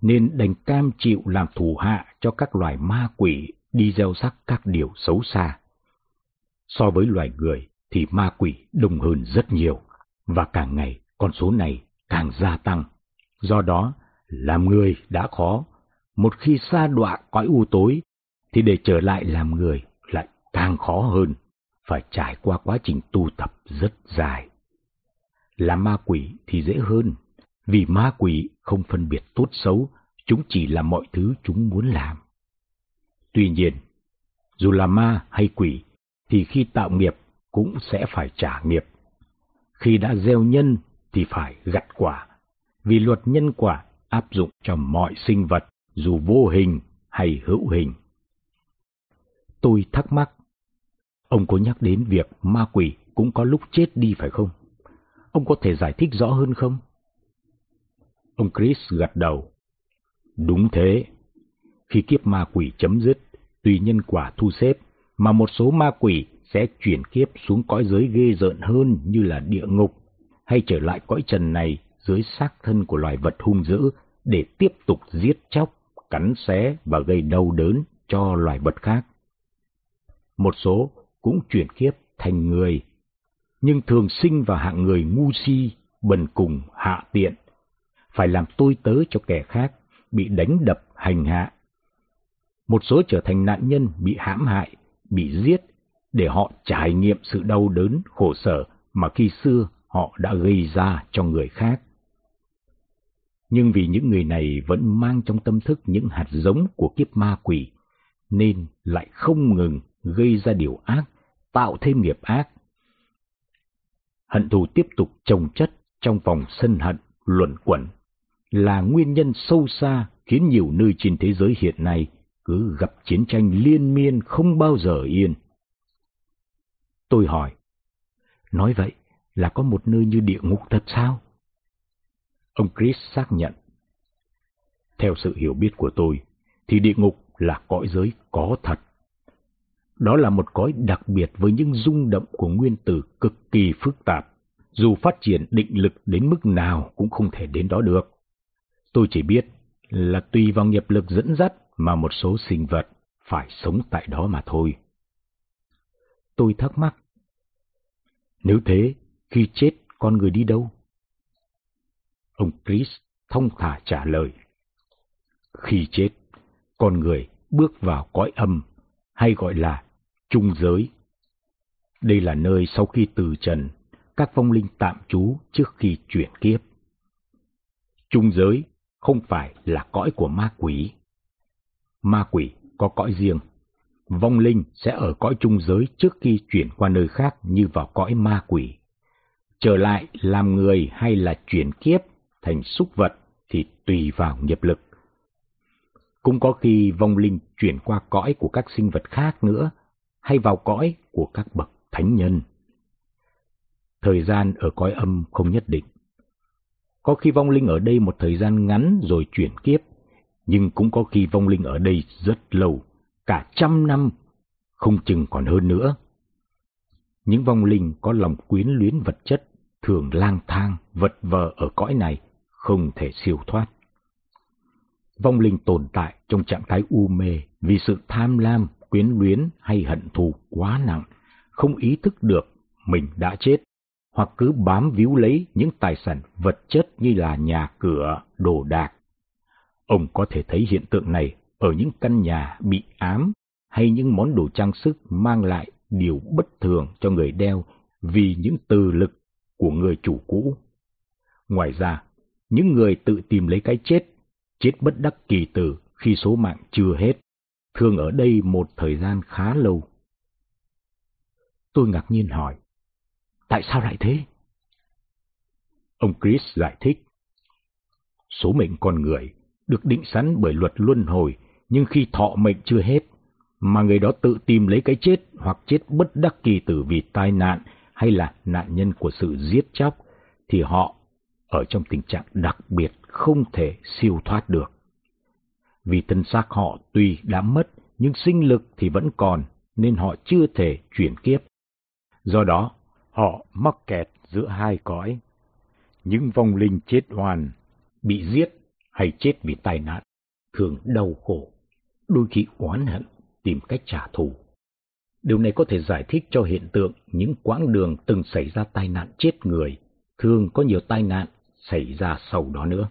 nên đành cam chịu làm thủ hạ cho các loài ma quỷ đi gieo sắc các điều xấu xa. So với loài người thì ma quỷ đông hơn rất nhiều, và càng ngày con số này càng gia tăng. Do đó, làm người đã khó, một khi xa đọa cõi u tối, thì để trở lại làm người lại càng khó hơn, phải trải qua quá trình tu tập rất dài là ma quỷ thì dễ hơn, vì ma quỷ không phân biệt tốt xấu, chúng chỉ làm mọi thứ chúng muốn làm. Tuy nhiên, dù là ma hay quỷ, thì khi tạo nghiệp cũng sẽ phải trả nghiệp. Khi đã gieo nhân thì phải gặt quả, vì luật nhân quả áp dụng cho mọi sinh vật, dù vô hình hay hữu hình. Tôi thắc mắc, ông có nhắc đến việc ma quỷ cũng có lúc chết đi phải không? Ông có thể giải thích rõ hơn không? Ông Chris gật đầu. Đúng thế. Khi kiếp ma quỷ chấm dứt, tùy nhân quả thu xếp, mà một số ma quỷ sẽ chuyển kiếp xuống cõi giới ghê rợn hơn như là địa ngục, hay trở lại cõi trần này dưới xác thân của loài vật hung dữ để tiếp tục giết chóc, cắn xé và gây đau đớn cho loài vật khác. Một số cũng chuyển kiếp thành người, nhưng thường sinh vào hạng người ngu si, bần cùng, hạ tiện, phải làm tôi tớ cho kẻ khác, bị đánh đập, hành hạ. Một số trở thành nạn nhân bị hãm hại, bị giết, để họ trải nghiệm sự đau đớn, khổ sở mà khi xưa họ đã gây ra cho người khác. Nhưng vì những người này vẫn mang trong tâm thức những hạt giống của kiếp ma quỷ, nên lại không ngừng gây ra điều ác, tạo thêm nghiệp ác. Hận thù tiếp tục trồng chất trong vòng sân hận, luẩn quẩn, là nguyên nhân sâu xa khiến nhiều nơi trên thế giới hiện nay cứ gặp chiến tranh liên miên không bao giờ yên. Tôi hỏi, nói vậy là có một nơi như địa ngục thật sao? Ông Chris xác nhận. Theo sự hiểu biết của tôi, thì địa ngục là cõi giới có thật. Đó là một cõi đặc biệt với những rung động của nguyên tử cực kỳ phức tạp, dù phát triển định lực đến mức nào cũng không thể đến đó được. Tôi chỉ biết là tùy vào nghiệp lực dẫn dắt mà một số sinh vật phải sống tại đó mà thôi. Tôi thắc mắc. Nếu thế, khi chết con người đi đâu? Ông Chris thông thả trả lời. Khi chết, con người bước vào cõi âm, hay gọi là trung giới. Đây là nơi sau khi từ trần, các vong linh tạm trú trước khi chuyển kiếp. Trung giới không phải là cõi của ma quỷ. Ma quỷ có cõi riêng. Vong linh sẽ ở cõi trung giới trước khi chuyển qua nơi khác như vào cõi ma quỷ. Trở lại làm người hay là chuyển kiếp thành súc vật thì tùy vào nghiệp lực. Cũng có khi vong linh chuyển qua cõi của các sinh vật khác nữa, hay vào cõi của các bậc thánh nhân. Thời gian ở cõi âm không nhất định. Có khi vong linh ở đây một thời gian ngắn rồi chuyển kiếp, nhưng cũng có khi vong linh ở đây rất lâu, cả trăm năm, không chừng còn hơn nữa. Những vong linh có lòng quyến luyến vật chất, thường lang thang, vật vờ ở cõi này, không thể siêu thoát. Vong linh tồn tại trong trạng thái u mê vì sự tham lam, quyến luyến hay hận thù quá nặng, không ý thức được mình đã chết hoặc cứ bám víu lấy những tài sản vật chất như là nhà cửa, đồ đạc. Ông có thể thấy hiện tượng này ở những căn nhà bị ám hay những món đồ trang sức mang lại điều bất thường cho người đeo vì những từ lực của người chủ cũ. Ngoài ra, những người tự tìm lấy cái chết, chết bất đắc kỳ tử khi số mạng chưa hết, thường ở đây một thời gian khá lâu. Tôi ngạc nhiên hỏi, tại sao lại thế? Ông Chris giải thích, số mệnh con người được định sẵn bởi luật luân hồi, nhưng khi thọ mệnh chưa hết, mà người đó tự tìm lấy cái chết hoặc chết bất đắc kỳ tử vì tai nạn hay là nạn nhân của sự giết chóc, thì họ ở trong tình trạng đặc biệt không thể siêu thoát được. Vì thân xác họ tuy đã mất, nhưng sinh lực thì vẫn còn, nên họ chưa thể chuyển kiếp. Do đó, họ mắc kẹt giữa hai cõi. Những vong linh chết oan, bị giết hay chết vì tai nạn, thường đau khổ, đôi khi oán hận, tìm cách trả thù. Điều này có thể giải thích cho hiện tượng những quãng đường từng xảy ra tai nạn chết người, thường có nhiều tai nạn xảy ra sau đó nữa.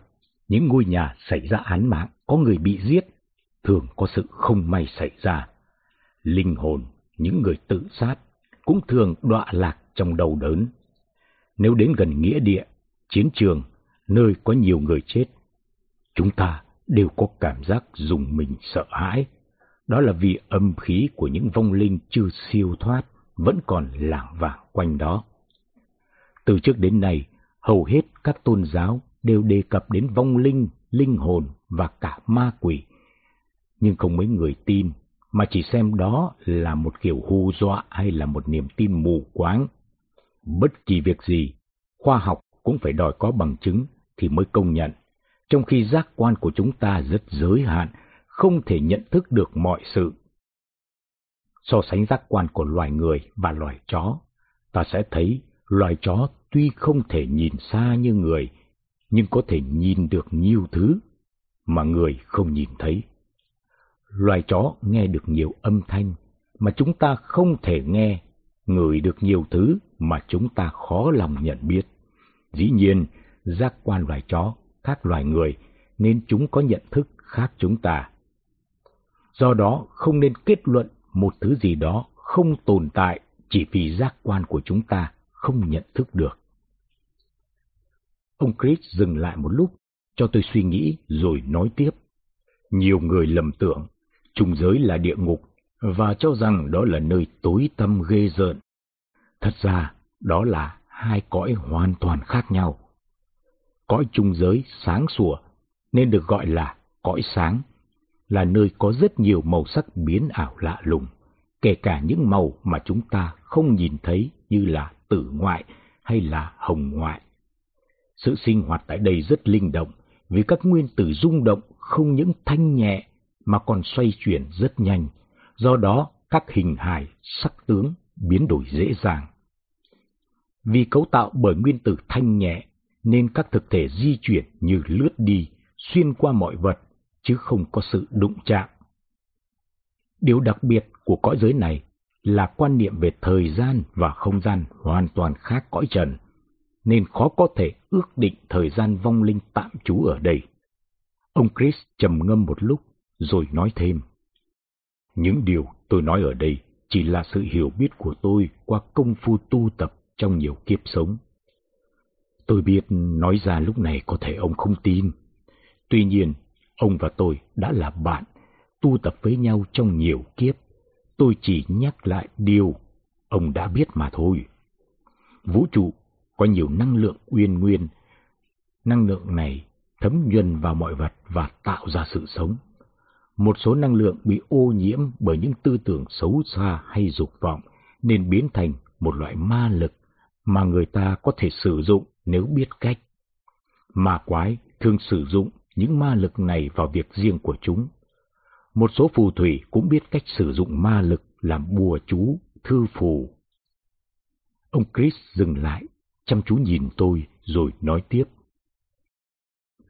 Những ngôi nhà xảy ra án mạng, có người bị giết, thường có sự không may xảy ra. Linh hồn, những người tự sát, cũng thường đọa lạc trong đau đớn. Nếu đến gần nghĩa địa, chiến trường, nơi có nhiều người chết, chúng ta đều có cảm giác dùng mình sợ hãi. Đó là vì âm khí của những vong linh chưa siêu thoát vẫn còn lảng vảng quanh đó. Từ trước đến nay, hầu hết các tôn giáo đều đề cập đến vong linh, linh hồn và cả ma quỷ. Nhưng không mấy người tin, mà chỉ xem đó là một kiểu hù dọa hay là một niềm tin mù quáng. Bất kỳ việc gì, khoa học cũng phải đòi có bằng chứng thì mới công nhận, trong khi giác quan của chúng ta rất giới hạn, không thể nhận thức được mọi sự. So sánh giác quan của loài người và loài chó, ta sẽ thấy loài chó tuy không thể nhìn xa như người, nhưng có thể nhìn được nhiều thứ mà người không nhìn thấy. Loài chó nghe được nhiều âm thanh mà chúng ta không thể nghe, ngửi được nhiều thứ mà chúng ta khó lòng nhận biết. Dĩ nhiên, giác quan loài chó khác loài người nên chúng có nhận thức khác chúng ta. Do đó, không nên kết luận một thứ gì đó không tồn tại chỉ vì giác quan của chúng ta không nhận thức được. Ông Chris dừng lại một lúc, cho tôi suy nghĩ rồi nói tiếp. Nhiều người lầm tưởng trung giới là địa ngục và cho rằng đó là nơi tối tâm ghê rợn. Thật ra, đó là hai cõi hoàn toàn khác nhau. Cõi trung giới sáng sủa nên được gọi là cõi sáng, là nơi có rất nhiều màu sắc biến ảo lạ lùng, kể cả những màu mà chúng ta không nhìn thấy như là tử ngoại hay là hồng ngoại. Sự sinh hoạt tại đây rất linh động vì các nguyên tử rung động không những thanh nhẹ mà còn xoay chuyển rất nhanh, do đó các hình hài, sắc tướng biến đổi dễ dàng. Vì cấu tạo bởi nguyên tử thanh nhẹ nên các thực thể di chuyển như lướt đi, xuyên qua mọi vật, chứ không có sự đụng chạm. Điều đặc biệt của cõi giới này là quan niệm về thời gian và không gian hoàn toàn khác cõi trần, nên khó có thể ước định thời gian vong linh tạm trú ở đây. Ông Chris trầm ngâm một lúc, rồi nói thêm. Những điều tôi nói ở đây chỉ là sự hiểu biết của tôi qua công phu tu tập trong nhiều kiếp sống. Tôi biết nói ra lúc này có thể ông không tin. Tuy nhiên, ông và tôi đã là bạn, tu tập với nhau trong nhiều kiếp. Tôi chỉ nhắc lại điều ông đã biết mà thôi. Vũ trụ có nhiều năng lượng uyên nguyên. Năng lượng này thấm nhuần vào mọi vật và tạo ra sự sống. Một số năng lượng bị ô nhiễm bởi những tư tưởng xấu xa hay dục vọng nên biến thành một loại ma lực mà người ta có thể sử dụng nếu biết cách. Ma quái thường sử dụng những ma lực này vào việc riêng của chúng. Một số phù thủy cũng biết cách sử dụng ma lực làm bùa chú, thư phù. Ông Chris dừng lại, chăm chú nhìn tôi rồi nói tiếp.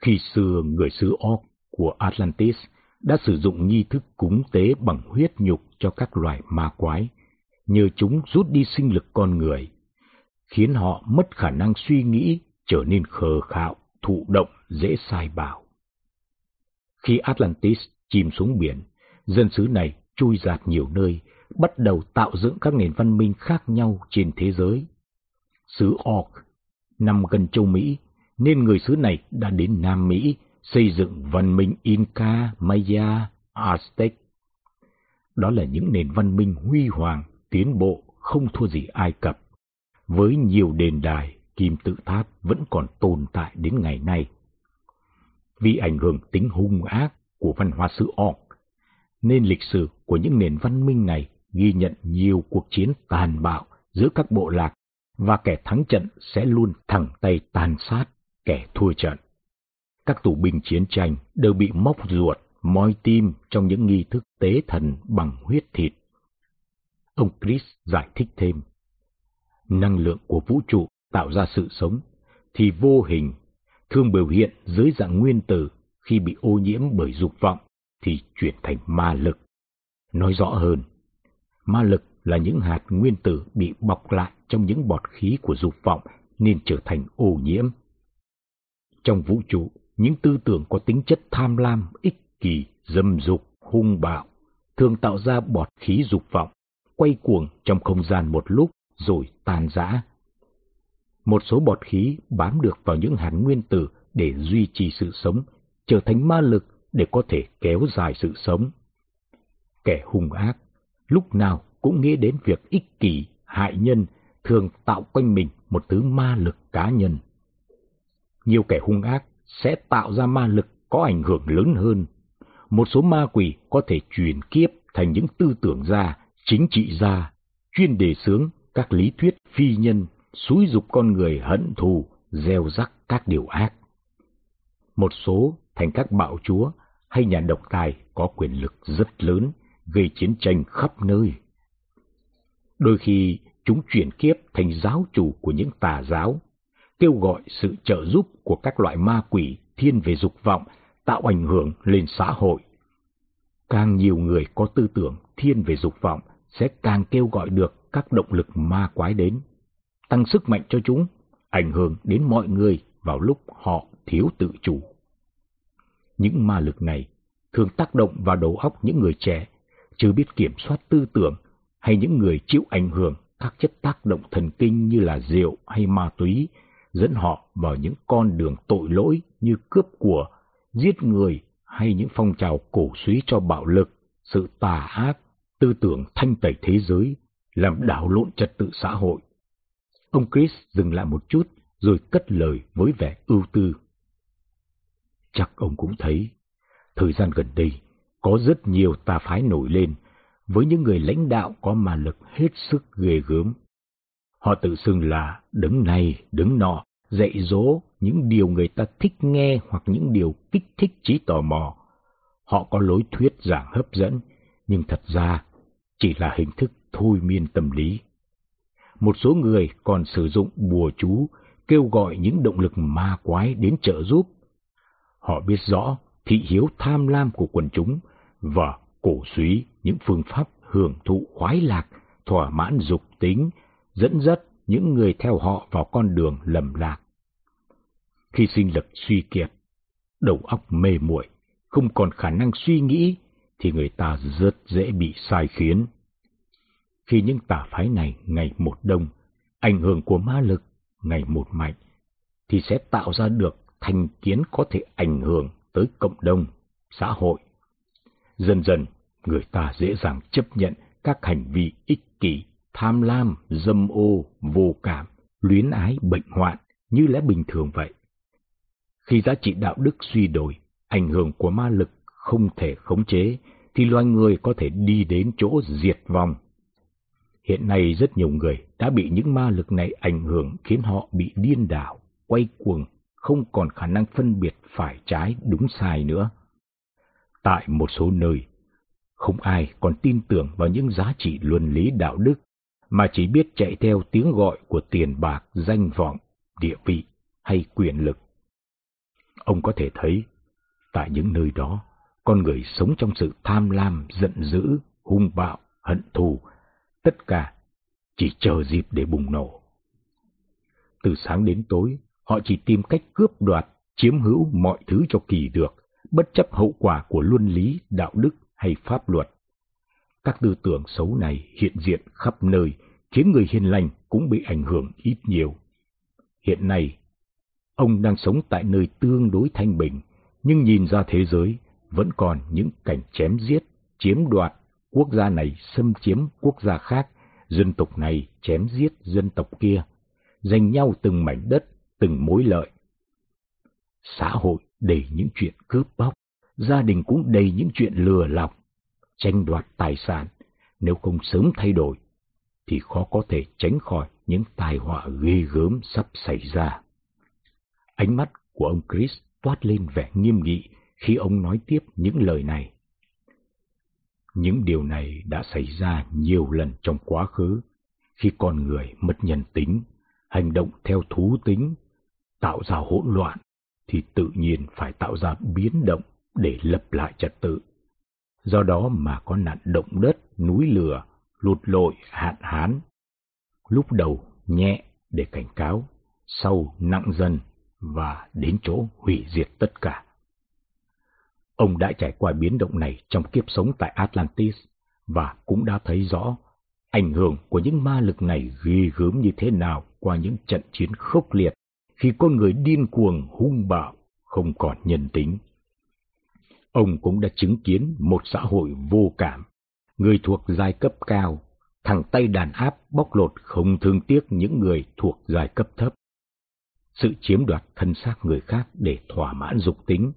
Khi xưa người xứ Orc của Atlantis đã sử dụng nghi thức cúng tế bằng huyết nhục cho các loài ma quái, nhờ chúng rút đi sinh lực con người, khiến họ mất khả năng suy nghĩ, trở nên khờ khạo, thụ động, dễ sai bảo. Khi Atlantis chìm xuống biển, dân xứ này chui giạt nhiều nơi bắt đầu tạo dựng các nền văn minh khác nhau trên thế giới. Xứ Orc nằm gần châu Mỹ, nên người xứ này đã đến Nam Mỹ xây dựng văn minh Inca, Maya, Aztec. Đó là những nền văn minh huy hoàng, tiến bộ, không thua gì Ai Cập. Với nhiều đền đài, kim tự tháp vẫn còn tồn tại đến ngày nay. Vì ảnh hưởng tính hung ác của văn hóa xứ Orc, nên lịch sử của những nền văn minh này ghi nhận nhiều cuộc chiến tàn bạo giữa các bộ lạc và kẻ thắng trận sẽ luôn thẳng tay tàn sát kẻ thua trận. Các tù binh chiến tranh đều bị móc ruột, moi tim trong những nghi thức tế thần bằng huyết thịt. Ông Chris giải thích thêm, năng lượng của vũ trụ tạo ra sự sống thì vô hình thường biểu hiện dưới dạng nguyên tử khi bị ô nhiễm bởi dục vọng thì chuyển thành ma lực. Nói rõ hơn, ma lực là những hạt nguyên tử bị bọc lại trong những bọt khí của dục vọng nên trở thành ô nhiễm. Trong vũ trụ, những tư tưởng có tính chất tham lam, ích kỷ, dâm dục, hung bạo thường tạo ra bọt khí dục vọng, quay cuồng trong không gian một lúc rồi tan rã. Một số bọt khí bám được vào những hạt nguyên tử để duy trì sự sống, trở thành ma lực để có thể kéo dài sự sống. Kẻ hung ác lúc nào cũng nghĩ đến việc ích kỷ, hại nhân, thường tạo quanh mình một thứ ma lực cá nhân. Nhiều kẻ hung ác sẽ tạo ra ma lực có ảnh hưởng lớn hơn. Một số ma quỷ có thể truyền kiếp thành những tư tưởng gia, chính trị gia, chuyên đề sướng, các lý thuyết phi nhân, xúi dục con người hận thù, gieo rắc các điều ác. Một số thành các bạo chúa hay nhà độc tài có quyền lực rất lớn, gây chiến tranh khắp nơi. Đôi khi chúng chuyển kiếp thành giáo chủ của những tà giáo, kêu gọi sự trợ giúp của các loại ma quỷ thiên về dục vọng tạo ảnh hưởng lên xã hội. Càng nhiều người có tư tưởng thiên về dục vọng sẽ càng kêu gọi được các động lực ma quái đến, tăng sức mạnh cho chúng, ảnh hưởng đến mọi người vào lúc họ thiếu tự chủ. Những ma lực này thường tác động vào đầu óc những người trẻ, chưa biết kiểm soát tư tưởng hay những người chịu ảnh hưởng các chất tác động thần kinh như là rượu hay ma túy, dẫn họ vào những con đường tội lỗi như cướp của, giết người hay những phong trào cổ suý cho bạo lực, sự tà ác, tư tưởng thanh tẩy thế giới, làm đảo lộn trật tự xã hội. Ông Chris dừng lại một chút rồi cất lời với vẻ ưu tư. Chắc ông cũng thấy, thời gian gần đây có rất nhiều tà phái nổi lên với những người lãnh đạo có mà lực hết sức ghê gớm. Họ tự xưng là đứng này, đứng nọ, dạy dỗ những điều người ta thích nghe hoặc những điều kích thích trí tò mò. Họ có lối thuyết giảng hấp dẫn, nhưng thật ra chỉ là hình thức thôi miên tâm lý. Một số người còn sử dụng bùa chú kêu gọi những động lực ma quái đến trợ giúp. Họ biết rõ thị hiếu tham lam của quần chúng và cổ suý những phương pháp hưởng thụ khoái lạc, thỏa mãn dục tính, dẫn dắt những người theo họ vào con đường lầm lạc. Khi sinh lực suy kiệt, đầu óc mê muội, không còn khả năng suy nghĩ, thì người ta rất dễ bị sai khiến. Khi những tà phái này ngày một đông, ảnh hưởng của ma lực ngày một mạnh, thì sẽ tạo ra được thành kiến có thể ảnh hưởng tới cộng đồng, xã hội. Dần dần, người ta dễ dàng chấp nhận các hành vi ích kỷ, tham lam, dâm ô, vô cảm, luyến ái, bệnh hoạn như lẽ bình thường vậy. Khi giá trị đạo đức suy đổi, ảnh hưởng của ma lực không thể khống chế, thì loài người có thể đi đến chỗ diệt vong. Hiện nay rất nhiều người đã bị những ma lực này ảnh hưởng khiến họ bị điên đảo, quay cuồng, không còn khả năng phân biệt phải trái đúng sai nữa. Tại một số nơi, không ai còn tin tưởng vào những giá trị luân lý đạo đức, mà chỉ biết chạy theo tiếng gọi của tiền bạc, danh vọng, địa vị hay quyền lực. Ông có thể thấy, tại những nơi đó, con người sống trong sự tham lam, giận dữ, hung bạo, hận thù, tất cả chỉ chờ dịp để bùng nổ. Từ sáng đến tối, họ chỉ tìm cách cướp đoạt, chiếm hữu mọi thứ cho kỳ được, bất chấp hậu quả của luân lý, đạo đức hay pháp luật. Các tư tưởng xấu này hiện diện khắp nơi, khiến người hiền lành cũng bị ảnh hưởng ít nhiều. Hiện nay, ông đang sống tại nơi tương đối thanh bình, nhưng nhìn ra thế giới vẫn còn những cảnh chém giết, chiếm đoạt, quốc gia này xâm chiếm quốc gia khác, dân tộc này chém giết dân tộc kia, giành nhau từng mảnh đất, từng mối lợi. Xã hội đầy những chuyện cướp bóc, gia đình cũng đầy những chuyện lừa lọc, tranh đoạt tài sản, nếu không sớm thay đổi, thì khó có thể tránh khỏi những tai họa ghê gớm sắp xảy ra. Ánh mắt của ông Chris toát lên vẻ nghiêm nghị khi ông nói tiếp những lời này. Những điều này đã xảy ra nhiều lần trong quá khứ, khi con người mất nhân tính, hành động theo thú tính, tạo ra hỗn loạn, thì tự nhiên phải tạo ra biến động để lập lại trật tự. Do đó mà có nạn động đất, núi lửa, lụt lội, hạn hán. Lúc đầu nhẹ để cảnh cáo, sau nặng dần và đến chỗ hủy diệt tất cả. Ông đã trải qua biến động này trong kiếp sống tại Atlantis và cũng đã thấy rõ ảnh hưởng của những ma lực này ghê gớm như thế nào qua những trận chiến khốc liệt khi con người điên cuồng hung bạo, không còn nhân tính. Ông cũng đã chứng kiến một xã hội vô cảm, người thuộc giai cấp cao, thẳng tay đàn áp bóc lột không thương tiếc những người thuộc giai cấp thấp. Sự chiếm đoạt thân xác người khác để thỏa mãn dục tính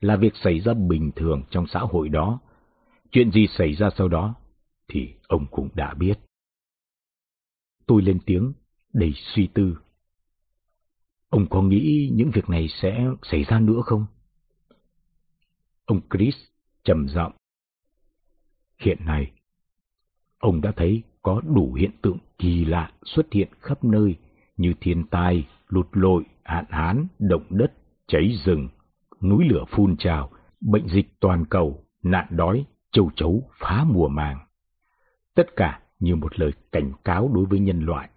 là việc xảy ra bình thường trong xã hội đó. Chuyện gì xảy ra sau đó thì ông cũng đã biết. Tôi lên tiếng, đầy suy tư. Ông có nghĩ những việc này sẽ xảy ra nữa không? Ông Chris trầm giọng. Hiện nay, ông đã thấy có đủ hiện tượng kỳ lạ xuất hiện khắp nơi như thiên tai, lụt lội, hạn hán, động đất, cháy rừng, núi lửa phun trào, bệnh dịch toàn cầu, nạn đói, châu chấu phá mùa màng. Tất cả như một lời cảnh cáo đối với nhân loại.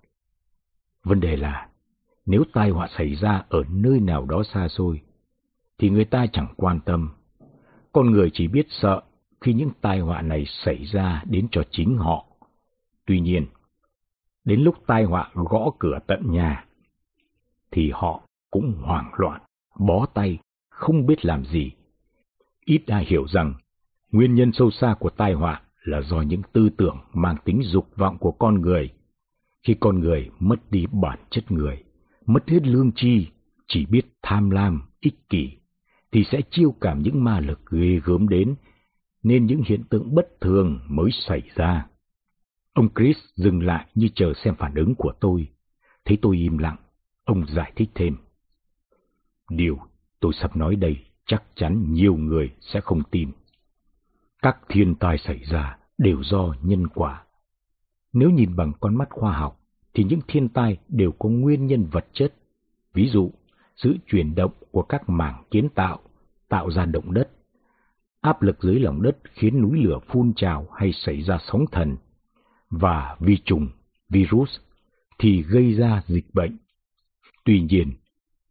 Vấn đề là, nếu tai họa xảy ra ở nơi nào đó xa xôi, thì người ta chẳng quan tâm. Con người chỉ biết sợ khi những tai họa này xảy ra đến cho chính họ. Tuy nhiên, đến lúc tai họa gõ cửa tận nhà, thì họ cũng hoảng loạn, bó tay, không biết làm gì. Ít ai hiểu rằng nguyên nhân sâu xa của tai họa là do những tư tưởng mang tính dục vọng của con người. Khi con người mất đi bản chất người, mất hết lương tri, chỉ biết tham lam, ích kỷ, thì sẽ chiêu cảm những ma lực ghê gớm đến, nên những hiện tượng bất thường mới xảy ra. Ông Chris dừng lại như chờ xem phản ứng của tôi. Thấy tôi im lặng, ông giải thích thêm. Điều tôi sắp nói đây chắc chắn nhiều người sẽ không tin. Các thiên tai xảy ra đều do nhân quả. Nếu nhìn bằng con mắt khoa học, thì những thiên tai đều có nguyên nhân vật chất. Ví dụ, sự chuyển động của các mảng kiến tạo tạo ra động đất. Áp lực dưới lòng đất khiến núi lửa phun trào hay xảy ra sóng thần. Và vi trùng, virus, thì gây ra dịch bệnh. Tuy nhiên,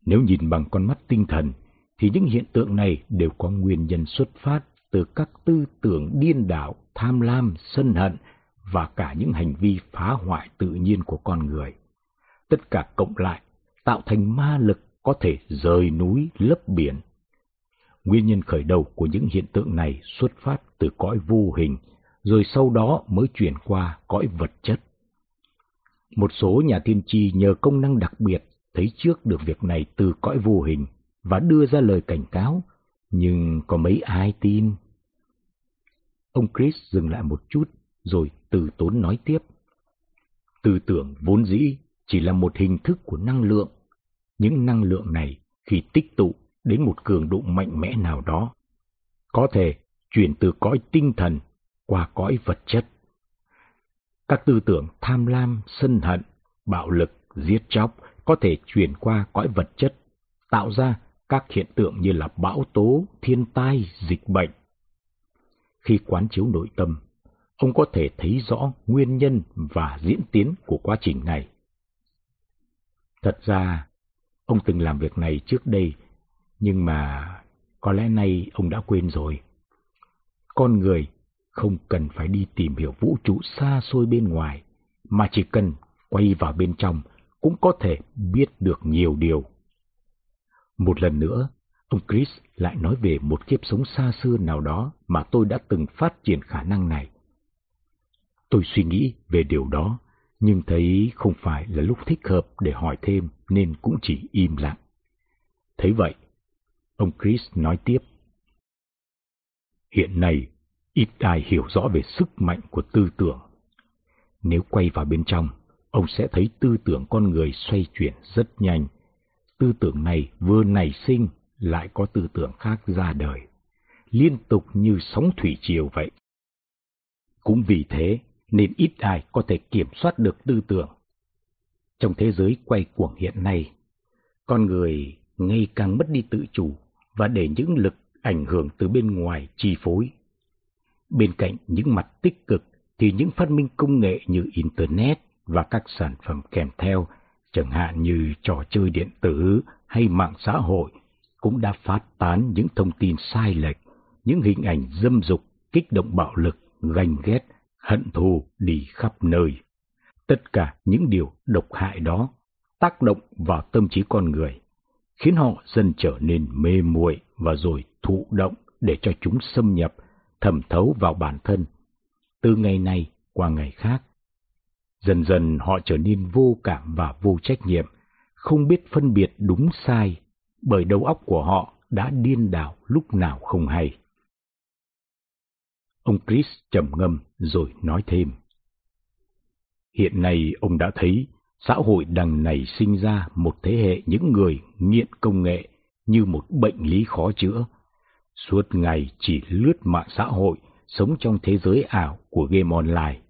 nếu nhìn bằng con mắt tinh thần, thì những hiện tượng này đều có nguyên nhân xuất phát từ các tư tưởng điên đảo, tham lam, sân hận và cả những hành vi phá hoại tự nhiên của con người. Tất cả cộng lại tạo thành ma lực có thể rời núi lấp biển. Nguyên nhân khởi đầu của những hiện tượng này xuất phát từ cõi vô hình, rồi sau đó mới chuyển qua cõi vật chất. Một số nhà tiên tri nhờ công năng đặc biệt thấy trước được việc này từ cõi vô hình và đưa ra lời cảnh cáo, nhưng có mấy ai tin? Ông Chris dừng lại một chút, rồi từ tốn nói tiếp. Tư tưởng vốn dĩ chỉ là một hình thức của năng lượng. Những năng lượng này khi tích tụ đến một cường độ mạnh mẽ nào đó, có thể chuyển từ cõi tinh thần qua cõi vật chất. Các tư tưởng tham lam, sân hận, bạo lực, giết chóc có thể chuyển qua cõi vật chất, tạo ra các hiện tượng như là bão tố, thiên tai, dịch bệnh. Khi quán chiếu nội tâm, ông có thể thấy rõ nguyên nhân và diễn tiến của quá trình này. Thật ra, ông từng làm việc này trước đây, nhưng mà có lẽ nay ông đã quên rồi. Con người không cần phải đi tìm hiểu vũ trụ xa xôi bên ngoài, mà chỉ cần quay vào bên trong cũng có thể biết được nhiều điều. Một lần nữa, ông Chris lại nói về một kiếp sống xa xưa nào đó mà tôi đã từng phát triển khả năng này. Tôi suy nghĩ về điều đó, nhưng thấy không phải là lúc thích hợp để hỏi thêm nên cũng chỉ im lặng. Thấy vậy, ông Chris nói tiếp. Hiện nay, ít ai hiểu rõ về sức mạnh của tư tưởng. Nếu quay vào bên trong, ông sẽ thấy tư tưởng con người xoay chuyển rất nhanh. Tư tưởng này vừa nảy sinh lại có tư tưởng khác ra đời, liên tục như sóng thủy triều vậy. Cũng vì thế nên ít ai có thể kiểm soát được tư tưởng. Trong thế giới quay cuồng hiện nay, con người ngày càng mất đi tự chủ và để những lực ảnh hưởng từ bên ngoài chi phối. Bên cạnh những mặt tích cực thì những phát minh công nghệ như Internet và các sản phẩm kèm theo, chẳng hạn như trò chơi điện tử hay mạng xã hội, cũng đã phát tán những thông tin sai lệch, những hình ảnh dâm dục, kích động bạo lực, ganh ghét, hận thù đi khắp nơi. Tất cả những điều độc hại đó tác động vào tâm trí con người, khiến họ dần trở nên mê muội và rồi thụ động để cho chúng xâm nhập, thẩm thấu vào bản thân. Từ ngày này qua ngày khác, dần dần họ trở nên vô cảm và vô trách nhiệm, không biết phân biệt đúng sai, bởi đầu óc của họ đã điên đảo lúc nào không hay. Ông Chris trầm ngâm rồi nói thêm. Hiện nay ông đã thấy xã hội đang nảy sinh ra một thế hệ những người nghiện công nghệ như một bệnh lý khó chữa. Suốt ngày chỉ lướt mạng xã hội, sống trong thế giới ảo của game online.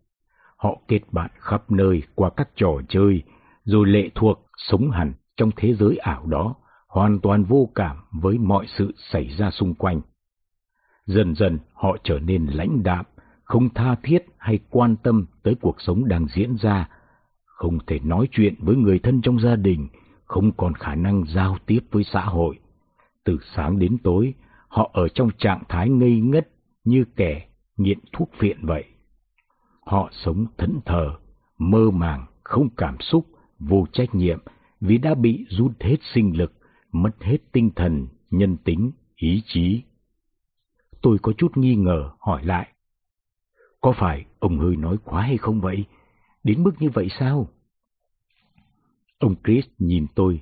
Họ kết bạn khắp nơi qua các trò chơi, rồi lệ thuộc sống hẳn trong thế giới ảo đó, hoàn toàn vô cảm với mọi sự xảy ra xung quanh. Dần dần họ trở nên lãnh đạm, không tha thiết hay quan tâm tới cuộc sống đang diễn ra, không thể nói chuyện với người thân trong gia đình, không còn khả năng giao tiếp với xã hội. Từ sáng đến tối, họ ở trong trạng thái ngây ngất như kẻ nghiện thuốc phiện vậy. Họ sống thẫn thờ, mơ màng, không cảm xúc, vô trách nhiệm vì đã bị rút hết sinh lực, mất hết tinh thần, nhân tính, ý chí. Tôi có chút nghi ngờ hỏi lại. Có phải ông hơi nói quá hay không vậy? Đến mức như vậy sao? Ông Chris nhìn tôi,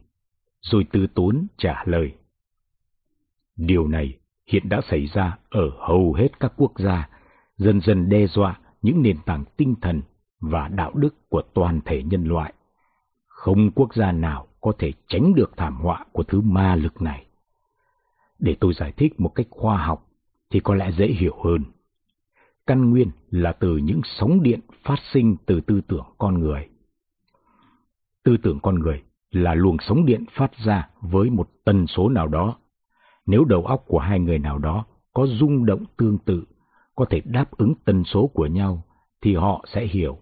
rồi từ tốn trả lời. Điều này hiện đã xảy ra ở hầu hết các quốc gia, dần dần đe dọa những nền tảng tinh thần và đạo đức của toàn thể nhân loại. Không quốc gia nào có thể tránh được thảm họa của thứ ma lực này. Để tôi giải thích một cách khoa học thì có lẽ dễ hiểu hơn. Căn nguyên là từ những sóng điện phát sinh từ tư tưởng con người. Tư tưởng con người là luồng sóng điện phát ra với một tần số nào đó. Nếu đầu óc của hai người nào đó có rung động tương tự, có thể đáp ứng tần số của nhau, thì họ sẽ hiểu,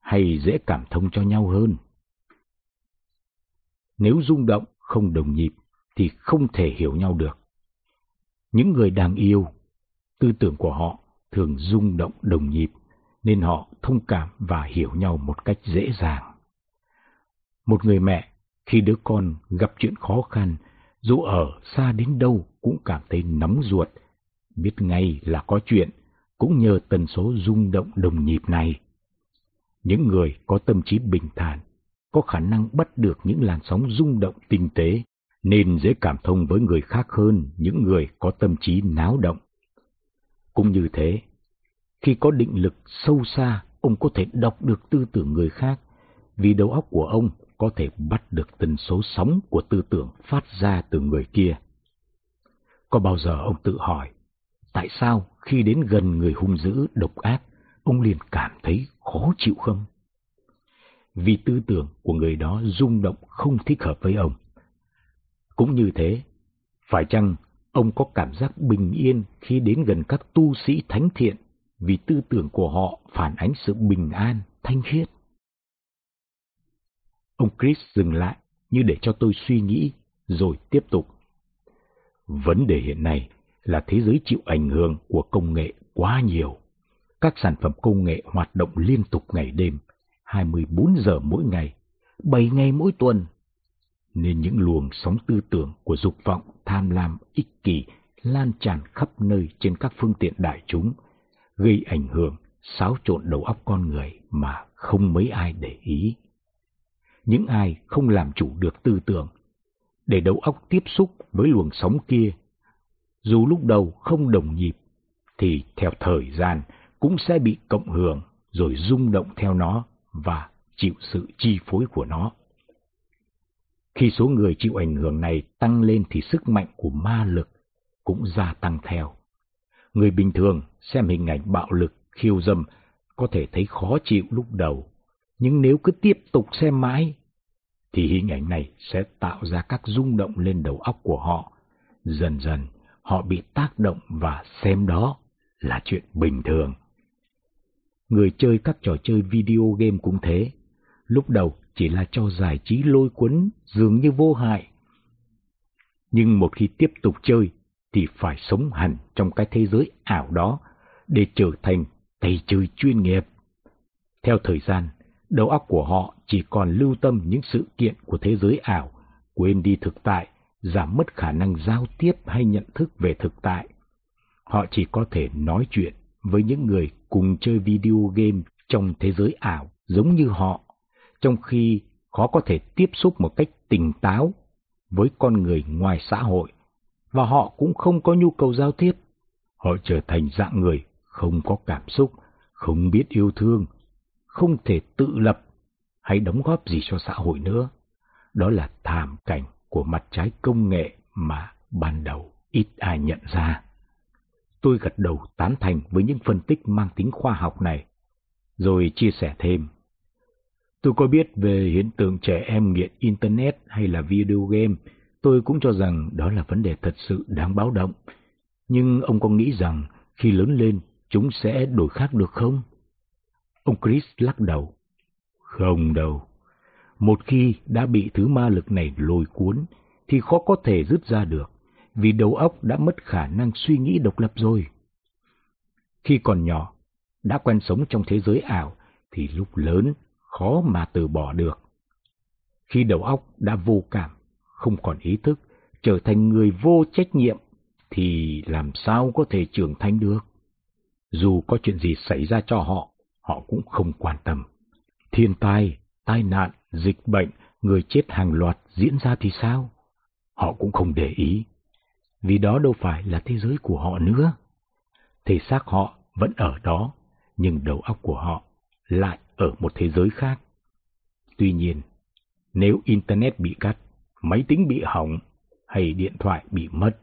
hay dễ cảm thông cho nhau hơn. Nếu rung động không đồng nhịp, thì không thể hiểu nhau được. Những người đang yêu, tư tưởng của họ thường rung động đồng nhịp, nên họ thông cảm và hiểu nhau một cách dễ dàng. Một người mẹ, khi đứa con gặp chuyện khó khăn, dù ở xa đến đâu cũng cảm thấy nóng ruột, biết ngay là có chuyện, cũng nhờ tần số rung động đồng nhịp này. Những người có tâm trí bình thản, có khả năng bắt được những làn sóng rung động tinh tế, nên dễ cảm thông với người khác hơn những người có tâm trí náo động. Cũng như thế, khi có định lực sâu xa, ông có thể đọc được tư tưởng người khác, vì đầu óc của ông có thể bắt được tần số sóng của tư tưởng phát ra từ người kia. Có bao giờ ông tự hỏi, tại sao khi đến gần người hung dữ, độc ác, ông liền cảm thấy khó chịu không? Vì tư tưởng của người đó rung động không thích hợp với ông. Cũng như thế, phải chăng ông có cảm giác bình yên khi đến gần các tu sĩ thánh thiện vì tư tưởng của họ phản ánh sự bình an, thanh khiết? Ông Chris dừng lại như để cho tôi suy nghĩ, rồi tiếp tục. Vấn đề hiện nay là thế giới chịu ảnh hưởng của công nghệ quá nhiều. Các sản phẩm công nghệ hoạt động liên tục ngày đêm, 24 giờ mỗi ngày, 7 ngày mỗi tuần. Nên những luồng sóng tư tưởng của dục vọng, tham lam, ích kỷ lan tràn khắp nơi trên các phương tiện đại chúng, gây ảnh hưởng, xáo trộn đầu óc con người mà không mấy ai để ý. Những ai không làm chủ được tư tưởng, để đầu óc tiếp xúc với luồng sóng kia, dù lúc đầu không đồng nhịp, thì theo thời gian cũng sẽ bị cộng hưởng rồi rung động theo nó và chịu sự chi phối của nó. Khi số người chịu ảnh hưởng này tăng lên thì sức mạnh của ma lực cũng gia tăng theo. Người bình thường xem hình ảnh bạo lực, khiêu dâm có thể thấy khó chịu lúc đầu, nhưng nếu cứ tiếp tục xem mãi, thì hình ảnh này sẽ tạo ra các rung động lên đầu óc của họ. Dần dần, họ bị tác động và xem đó là chuyện bình thường. Người chơi các trò chơi video game cũng thế. Lúc đầu chỉ là cho giải trí lôi cuốn dường như vô hại. Nhưng một khi tiếp tục chơi thì phải sống hẳn trong cái thế giới ảo đó để trở thành tay chơi chuyên nghiệp. Theo thời gian, đầu óc của họ chỉ còn lưu tâm những sự kiện của thế giới ảo, quên đi thực tại, giảm mất khả năng giao tiếp hay nhận thức về thực tại. Họ chỉ có thể nói chuyện với những người cùng chơi video game trong thế giới ảo giống như họ, trong khi khó có thể tiếp xúc một cách tỉnh táo với con người ngoài xã hội, và họ cũng không có nhu cầu giao tiếp. Họ trở thành dạng người không có cảm xúc, không biết yêu thương, không thể tự lập hay đóng góp gì cho xã hội nữa. Đó là thảm cảnh của mặt trái công nghệ mà ban đầu ít ai nhận ra. Tôi gật đầu tán thành với những phân tích mang tính khoa học này, rồi chia sẻ thêm. Tôi có biết về hiện tượng trẻ em nghiện Internet hay là video game, tôi cũng cho rằng đó là vấn đề thật sự đáng báo động. Nhưng ông có nghĩ rằng khi lớn lên chúng sẽ đổi khác được không? Ông Chris lắc đầu. Không đâu. Một khi đã bị thứ ma lực này lôi cuốn, thì khó có thể rút ra được, vì đầu óc đã mất khả năng suy nghĩ độc lập rồi. Khi còn nhỏ, đã quen sống trong thế giới ảo, thì lúc lớn khó mà từ bỏ được. Khi đầu óc đã vô cảm, không còn ý thức, trở thành người vô trách nhiệm, thì làm sao có thể trưởng thành được? Dù có chuyện gì xảy ra cho họ, họ cũng không quan tâm. Thiên tai, tai nạn, dịch bệnh, người chết hàng loạt diễn ra thì sao? Họ cũng không để ý, vì đó đâu phải là thế giới của họ nữa. Thể xác họ vẫn ở đó, nhưng đầu óc của họ lại ở một thế giới khác. Tuy nhiên, nếu Internet bị cắt, máy tính bị hỏng hay điện thoại bị mất,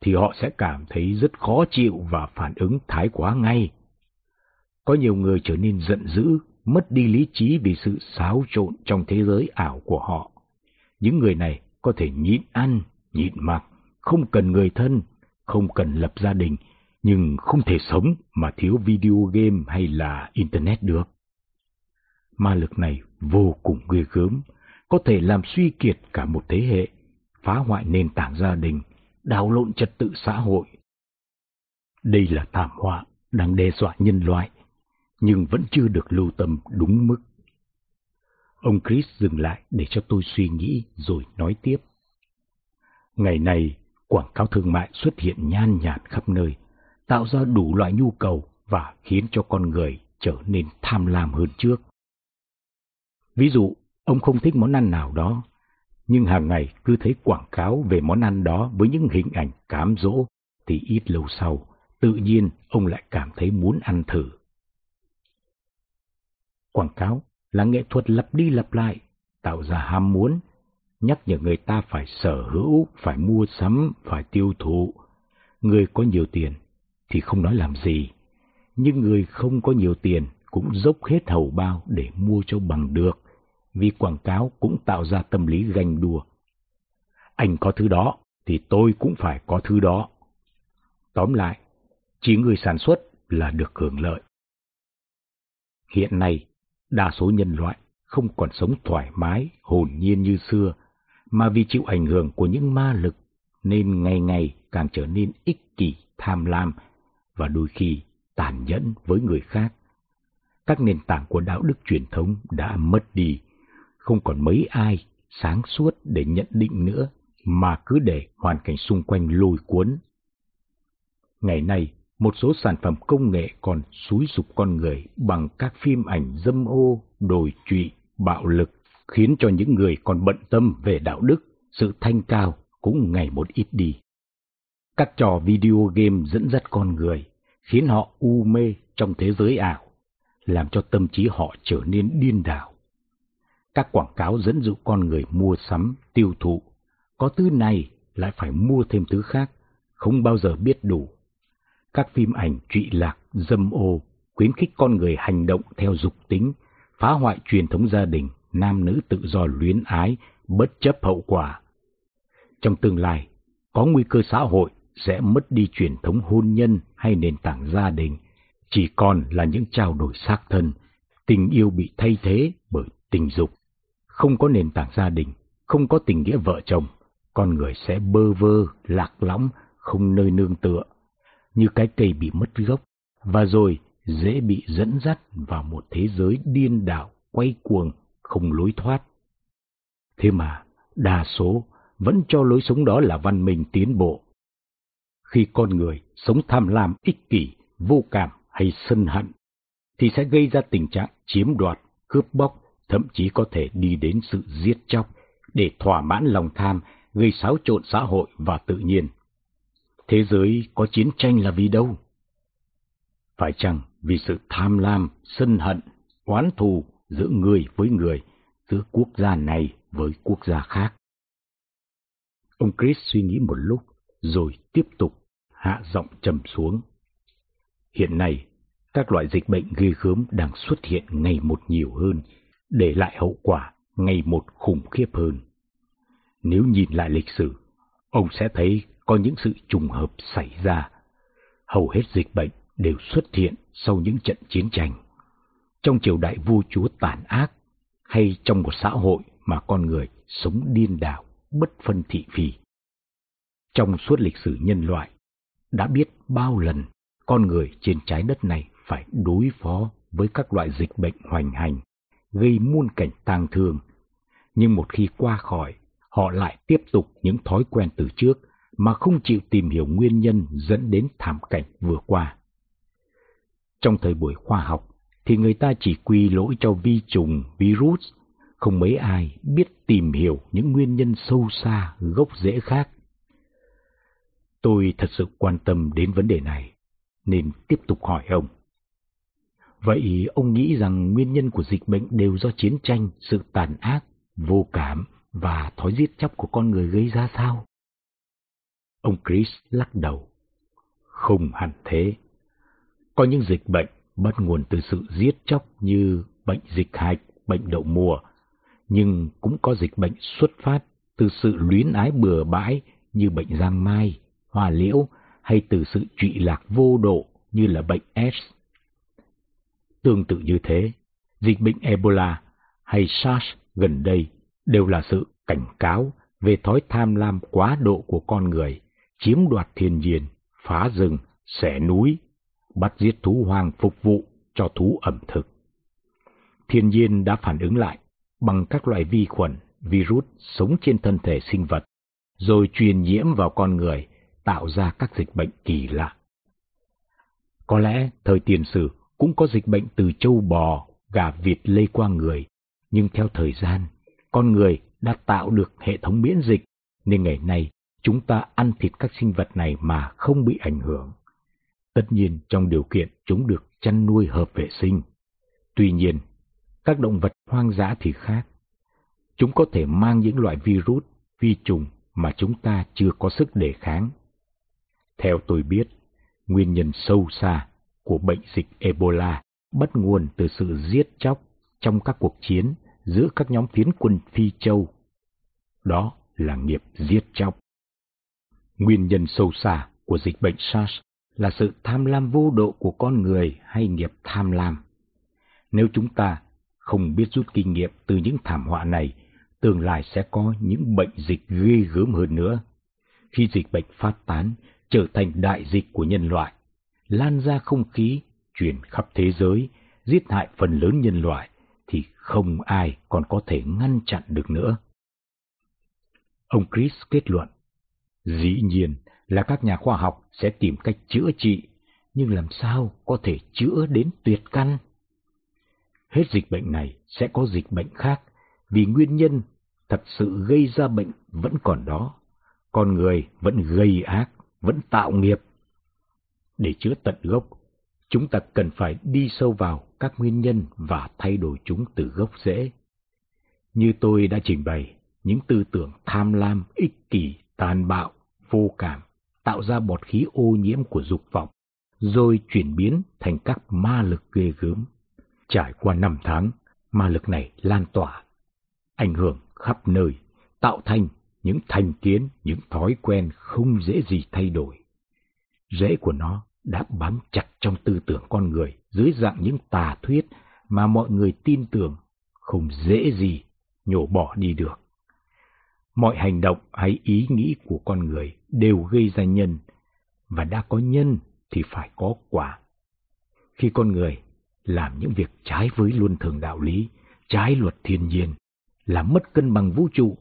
thì họ sẽ cảm thấy rất khó chịu và phản ứng thái quá ngay. Có nhiều người trở nên giận dữ, mất đi lý trí vì sự xáo trộn trong thế giới ảo của họ. Những người này có thể nhịn ăn, nhịn mặc, không cần người thân, không cần lập gia đình, nhưng không thể sống mà thiếu video game hay là Internet được. Ma lực này vô cùng ghê gớm, có thể làm suy kiệt cả một thế hệ, phá hoại nền tảng gia đình, đảo lộn trật tự xã hội. Đây là thảm họa đang đe dọa nhân loại, nhưng vẫn chưa được lưu tâm đúng mức. Ông Chris dừng lại để cho tôi suy nghĩ rồi nói tiếp. Ngày này, quảng cáo thương mại xuất hiện nhan nhản khắp nơi, tạo ra đủ loại nhu cầu và khiến cho con người trở nên tham lam hơn trước. Ví dụ, ông không thích món ăn nào đó, nhưng hàng ngày cứ thấy quảng cáo về món ăn đó với những hình ảnh cám dỗ, thì ít lâu sau, tự nhiên ông lại cảm thấy muốn ăn thử. Quảng cáo là nghệ thuật lặp đi lặp lại, tạo ra ham muốn, nhắc nhở người ta phải sở hữu, phải mua sắm, phải tiêu thụ. Người có nhiều tiền thì không nói làm gì, nhưng người không có nhiều tiền cũng dốc hết hầu bao để mua cho bằng được, vì quảng cáo cũng tạo ra tâm lý ganh đua. Anh có thứ đó thì tôi cũng phải có thứ đó. Tóm lại, chỉ người sản xuất là được hưởng lợi. Hiện nay, đa số nhân loại không còn sống thoải mái, hồn nhiên như xưa, mà vì chịu ảnh hưởng của những ma lực nên ngày ngày càng trở nên ích kỷ, tham lam và đôi khi tàn nhẫn với người khác. Các nền tảng của đạo đức truyền thống đã mất đi, không còn mấy ai sáng suốt để nhận định nữa mà cứ để hoàn cảnh xung quanh lôi cuốn. Ngày nay, một số sản phẩm công nghệ còn xúi dục con người bằng các phim ảnh dâm ô, đồi trụy, bạo lực, khiến cho những người còn bận tâm về đạo đức, sự thanh cao cũng ngày một ít đi. Các trò video game dẫn dắt con người, khiến họ u mê trong thế giới ảo, làm cho tâm trí họ trở nên điên đảo. Các quảng cáo dẫn dụ con người mua sắm, tiêu thụ, có thứ này lại phải mua thêm thứ khác, không bao giờ biết đủ. Các phim ảnh trụy lạc, dâm ô, khuyến khích con người hành động theo dục tính, phá hoại truyền thống gia đình, nam nữ tự do luyến ái, bất chấp hậu quả. Trong tương lai, có nguy cơ xã hội sẽ mất đi truyền thống hôn nhân hay nền tảng gia đình, chỉ còn là những trao đổi xác thân, tình yêu bị thay thế bởi tình dục. Không có nền tảng gia đình, không có tình nghĩa vợ chồng, con người sẽ bơ vơ, lạc lõng, không nơi nương tựa, như cái cây bị mất gốc, và rồi dễ bị dẫn dắt vào một thế giới điên đảo, quay cuồng, không lối thoát. Thế mà, đa số vẫn cho lối sống đó là văn minh tiến bộ. Khi con người sống tham lam ích kỷ, vô cảm hay sân hận, thì sẽ gây ra tình trạng chiếm đoạt, cướp bóc, thậm chí có thể đi đến sự giết chóc để thỏa mãn lòng tham, gây xáo trộn xã hội và tự nhiên. Thế giới có chiến tranh là vì đâu? Phải chăng vì sự tham lam, sân hận, oán thù giữa người với người, giữa quốc gia này với quốc gia khác? Ông Chris suy nghĩ một lúc, rồi tiếp tục hạ giọng trầm xuống. Hiện nay, các loại dịch bệnh ghê gớm đang xuất hiện ngày một nhiều hơn, để lại hậu quả ngày một khủng khiếp hơn. Nếu nhìn lại lịch sử, ông sẽ thấy có những sự trùng hợp xảy ra. Hầu hết dịch bệnh đều xuất hiện sau những trận chiến tranh. Trong triều đại vua chúa tàn ác, hay trong một xã hội mà con người sống điên đảo, bất phân thị phi. Trong suốt lịch sử nhân loại, đã biết bao lần con người trên trái đất này phải đối phó với các loại dịch bệnh hoành hành, gây muôn cảnh tang thương. Nhưng một khi qua khỏi, họ lại tiếp tục những thói quen từ trước mà không chịu tìm hiểu nguyên nhân dẫn đến thảm cảnh vừa qua. Trong thời buổi khoa học thì người ta chỉ quy lỗi cho vi trùng, virus, không mấy ai biết tìm hiểu những nguyên nhân sâu xa, gốc rễ khác. Tôi thật sự quan tâm đến vấn đề này, nên tiếp tục hỏi ông. Vậy ông nghĩ rằng nguyên nhân của dịch bệnh đều do chiến tranh, sự tàn ác, vô cảm và thói giết chóc của con người gây ra sao? Ông Chris lắc đầu. Không hẳn thế. Có những dịch bệnh bắt nguồn từ sự giết chóc như bệnh dịch hạch, bệnh đậu mùa, nhưng cũng có dịch bệnh xuất phát từ sự luyến ái bừa bãi như bệnh giang mai, hoa liễu hay từ sự trụy lạc vô độ như là bệnh AIDS. Tương tự như thế, dịch bệnh Ebola hay SARS gần đây đều là sự cảnh cáo về thói tham lam quá độ của con người, chiếm đoạt thiên nhiên, phá rừng, xẻ núi, bắt giết thú hoang phục vụ cho thú ẩm thực. Thiên nhiên đã phản ứng lại bằng các loại vi khuẩn, virus sống trên thân thể sinh vật, rồi truyền nhiễm vào con người, tạo ra các dịch bệnh kỳ lạ. Có lẽ thời tiền sử cũng có dịch bệnh từ châu bò, gà vịt lây qua người, nhưng theo thời gian, con người đã tạo được hệ thống miễn dịch, nên ngày nay chúng ta ăn thịt các sinh vật này mà không bị ảnh hưởng. Tất nhiên trong điều kiện chúng được chăn nuôi hợp vệ sinh. Tuy nhiên, các động vật hoang dã thì khác. Chúng có thể mang những loại virus, vi trùng mà chúng ta chưa có sức đề kháng. Theo tôi biết, nguyên nhân sâu xa của bệnh dịch Ebola bắt nguồn từ sự giết chóc trong các cuộc chiến giữa các nhóm phiến quân Phi Châu. Đó là nghiệp giết chóc. Nguyên nhân sâu xa của dịch bệnh SARS là sự tham lam vô độ của con người hay nghiệp tham lam. Nếu chúng ta không biết rút kinh nghiệm từ những thảm họa này, tương lai sẽ có những bệnh dịch ghê gớm hơn nữa. Khi dịch bệnh phát tán, trở thành đại dịch của nhân loại, lan ra không khí truyền khắp thế giới, giết hại phần lớn nhân loại, thì không ai còn có thể ngăn chặn được nữa. Ông Chris kết luận, dĩ nhiên là các nhà khoa học sẽ tìm cách chữa trị, nhưng làm sao có thể chữa đến tuyệt căn? Hết dịch bệnh này sẽ có dịch bệnh khác, vì nguyên nhân thật sự gây ra bệnh vẫn còn đó. Con người vẫn gây ác, vẫn tạo nghiệp. Để chữa tận gốc, chúng ta cần phải đi sâu vào các nguyên nhân và thay đổi chúng từ gốc rễ. Như tôi đã trình bày, những tư tưởng tham lam, ích kỷ, tàn bạo, vô cảm tạo ra bọt khí ô nhiễm của dục vọng, rồi chuyển biến thành các ma lực ghê gớm. Trải qua năm tháng, ma lực này lan tỏa, ảnh hưởng khắp nơi, tạo thành những thành kiến, những thói quen không dễ gì thay đổi. Rễ của nó đã bám chặt trong tư tưởng con người dưới dạng những tà thuyết mà mọi người tin tưởng không dễ gì nhổ bỏ đi được. Mọi hành động hay ý nghĩ của con người đều gây ra nhân, và đã có nhân thì phải có quả. Khi con người làm những việc trái với luân thường đạo lý, trái luật thiên nhiên, làm mất cân bằng vũ trụ,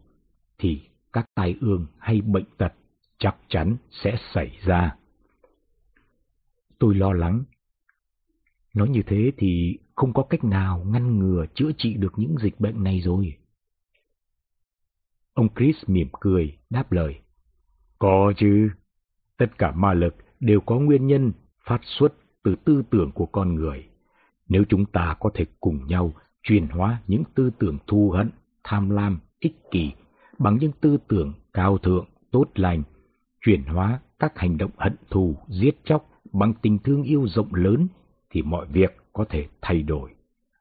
thì các tai ương hay bệnh tật chắc chắn sẽ xảy ra. Tôi lo lắng. Nói như thế thì không có cách nào ngăn ngừa chữa trị được những dịch bệnh này rồi. Ông Chris mỉm cười, đáp lời. Có chứ. Tất cả ma lực đều có nguyên nhân phát xuất từ tư tưởng của con người. Nếu chúng ta có thể cùng nhau chuyển hóa những tư tưởng thù hận, tham lam, ích kỷ bằng những tư tưởng cao thượng, tốt lành, chuyển hóa các hành động hận thù, giết chóc bằng tình thương yêu rộng lớn thì mọi việc có thể thay đổi.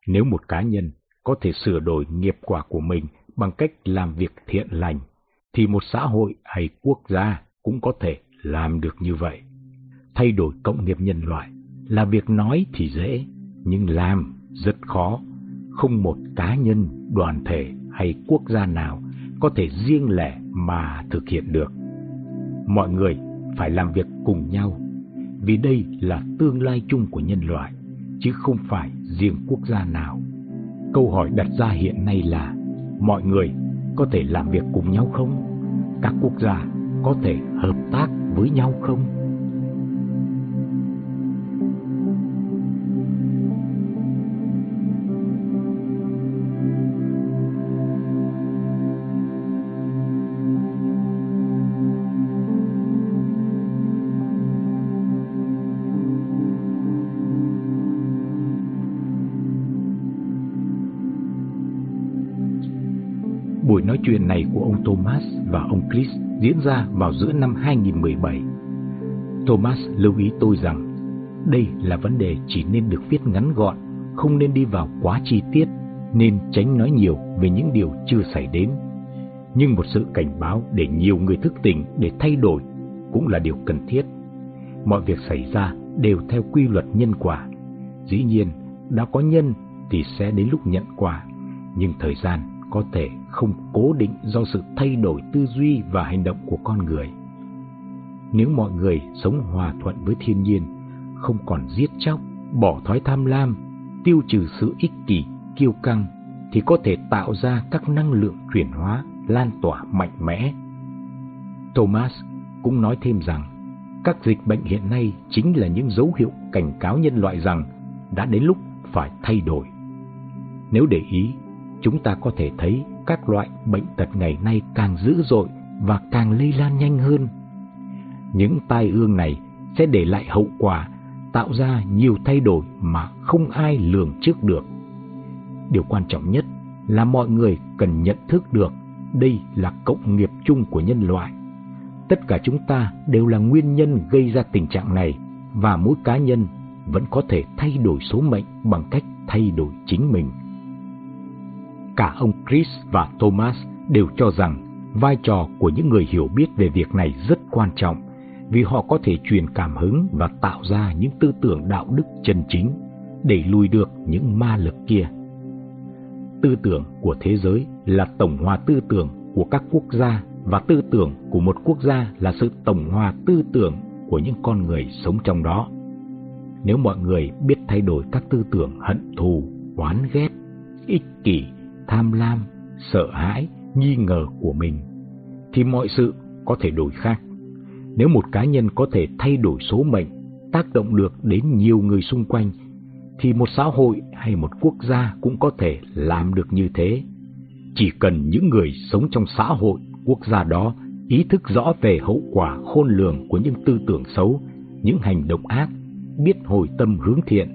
Nếu một cá nhân có thể sửa đổi nghiệp quả của mình bằng cách làm việc thiện lành, thì một xã hội hay quốc gia cũng có thể làm được như vậy. Thay đổi cộng nghiệp nhân loại là việc nói thì dễ, nhưng làm rất khó. Không một cá nhân, đoàn thể hay quốc gia nào có thể riêng lẻ mà thực hiện được. Mọi người phải làm việc cùng nhau, vì đây là tương lai chung của nhân loại, chứ không phải riêng quốc gia nào. Câu hỏi đặt ra hiện nay là mọi người có thể làm việc cùng nhau không? Các quốc gia có thể hợp tác với nhau không? Nói chuyện này của ông Thomas và ông Chris diễn ra vào giữa năm 2017. Thomas lưu ý tôi rằng đây là vấn đề chỉ nên được viết ngắn gọn, không nên đi vào quá chi tiết, nên tránh nói nhiều về những điều chưa xảy đến. Nhưng một sự cảnh báo để nhiều người thức tỉnh để thay đổi cũng là điều cần thiết. Mọi việc xảy ra đều theo quy luật nhân quả. Dĩ nhiên, đã có nhân thì sẽ đến lúc nhận quả, nhưng thời gian có thể không cố định do sự thay đổi tư duy và hành động của con người. Nếu mọi người sống hòa thuận với thiên nhiên, không còn giết chóc, bỏ thói tham lam, tiêu trừ sự ích kỷ, kiêu căng, thì có thể tạo ra các năng lượng chuyển hóa lan tỏa mạnh mẽ. Thomas cũng nói thêm rằng, các dịch bệnh hiện nay chính là những dấu hiệu cảnh cáo nhân loại rằng đã đến lúc phải thay đổi. Nếu để ý chúng ta có thể thấy các loại bệnh tật ngày nay càng dữ dội và càng lây lan nhanh hơn. Những tai ương này sẽ để lại hậu quả, tạo ra nhiều thay đổi mà không ai lường trước được. Điều quan trọng nhất là mọi người cần nhận thức được đây là cộng nghiệp chung của nhân loại. Tất cả chúng ta đều là nguyên nhân gây ra tình trạng này và mỗi cá nhân vẫn có thể thay đổi số mệnh bằng cách thay đổi chính mình. Cả ông Chris và Thomas đều cho rằng vai trò của những người hiểu biết về việc này rất quan trọng vì họ có thể truyền cảm hứng và tạo ra những tư tưởng đạo đức chân chính, đẩy lùi được những ma lực kia. Tư tưởng của thế giới là tổng hòa tư tưởng của các quốc gia và tư tưởng của một quốc gia là sự tổng hòa tư tưởng của những con người sống trong đó. nếu mọi người biết thay đổi các tư tưởng hận thù, oán ghét, ích kỷ, tham lam, sợ hãi, nghi ngờ của mình, thì mọi sự có thể đổi khác. Nếu một cá nhân có thể thay đổi số mệnh, tác động được đến nhiều người xung quanh, thì một xã hội hay một quốc gia cũng có thể làm được như thế. Chỉ cần những người sống trong xã hội, quốc gia đó ý thức rõ về hậu quả khôn lường của những tư tưởng xấu, những hành động ác, biết hồi tâm hướng thiện,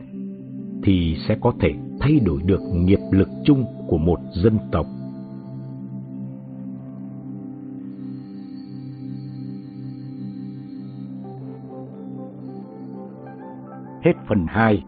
thì sẽ có thể thay đổi được nghiệp lực chung của một dân tộc. Hết phần 2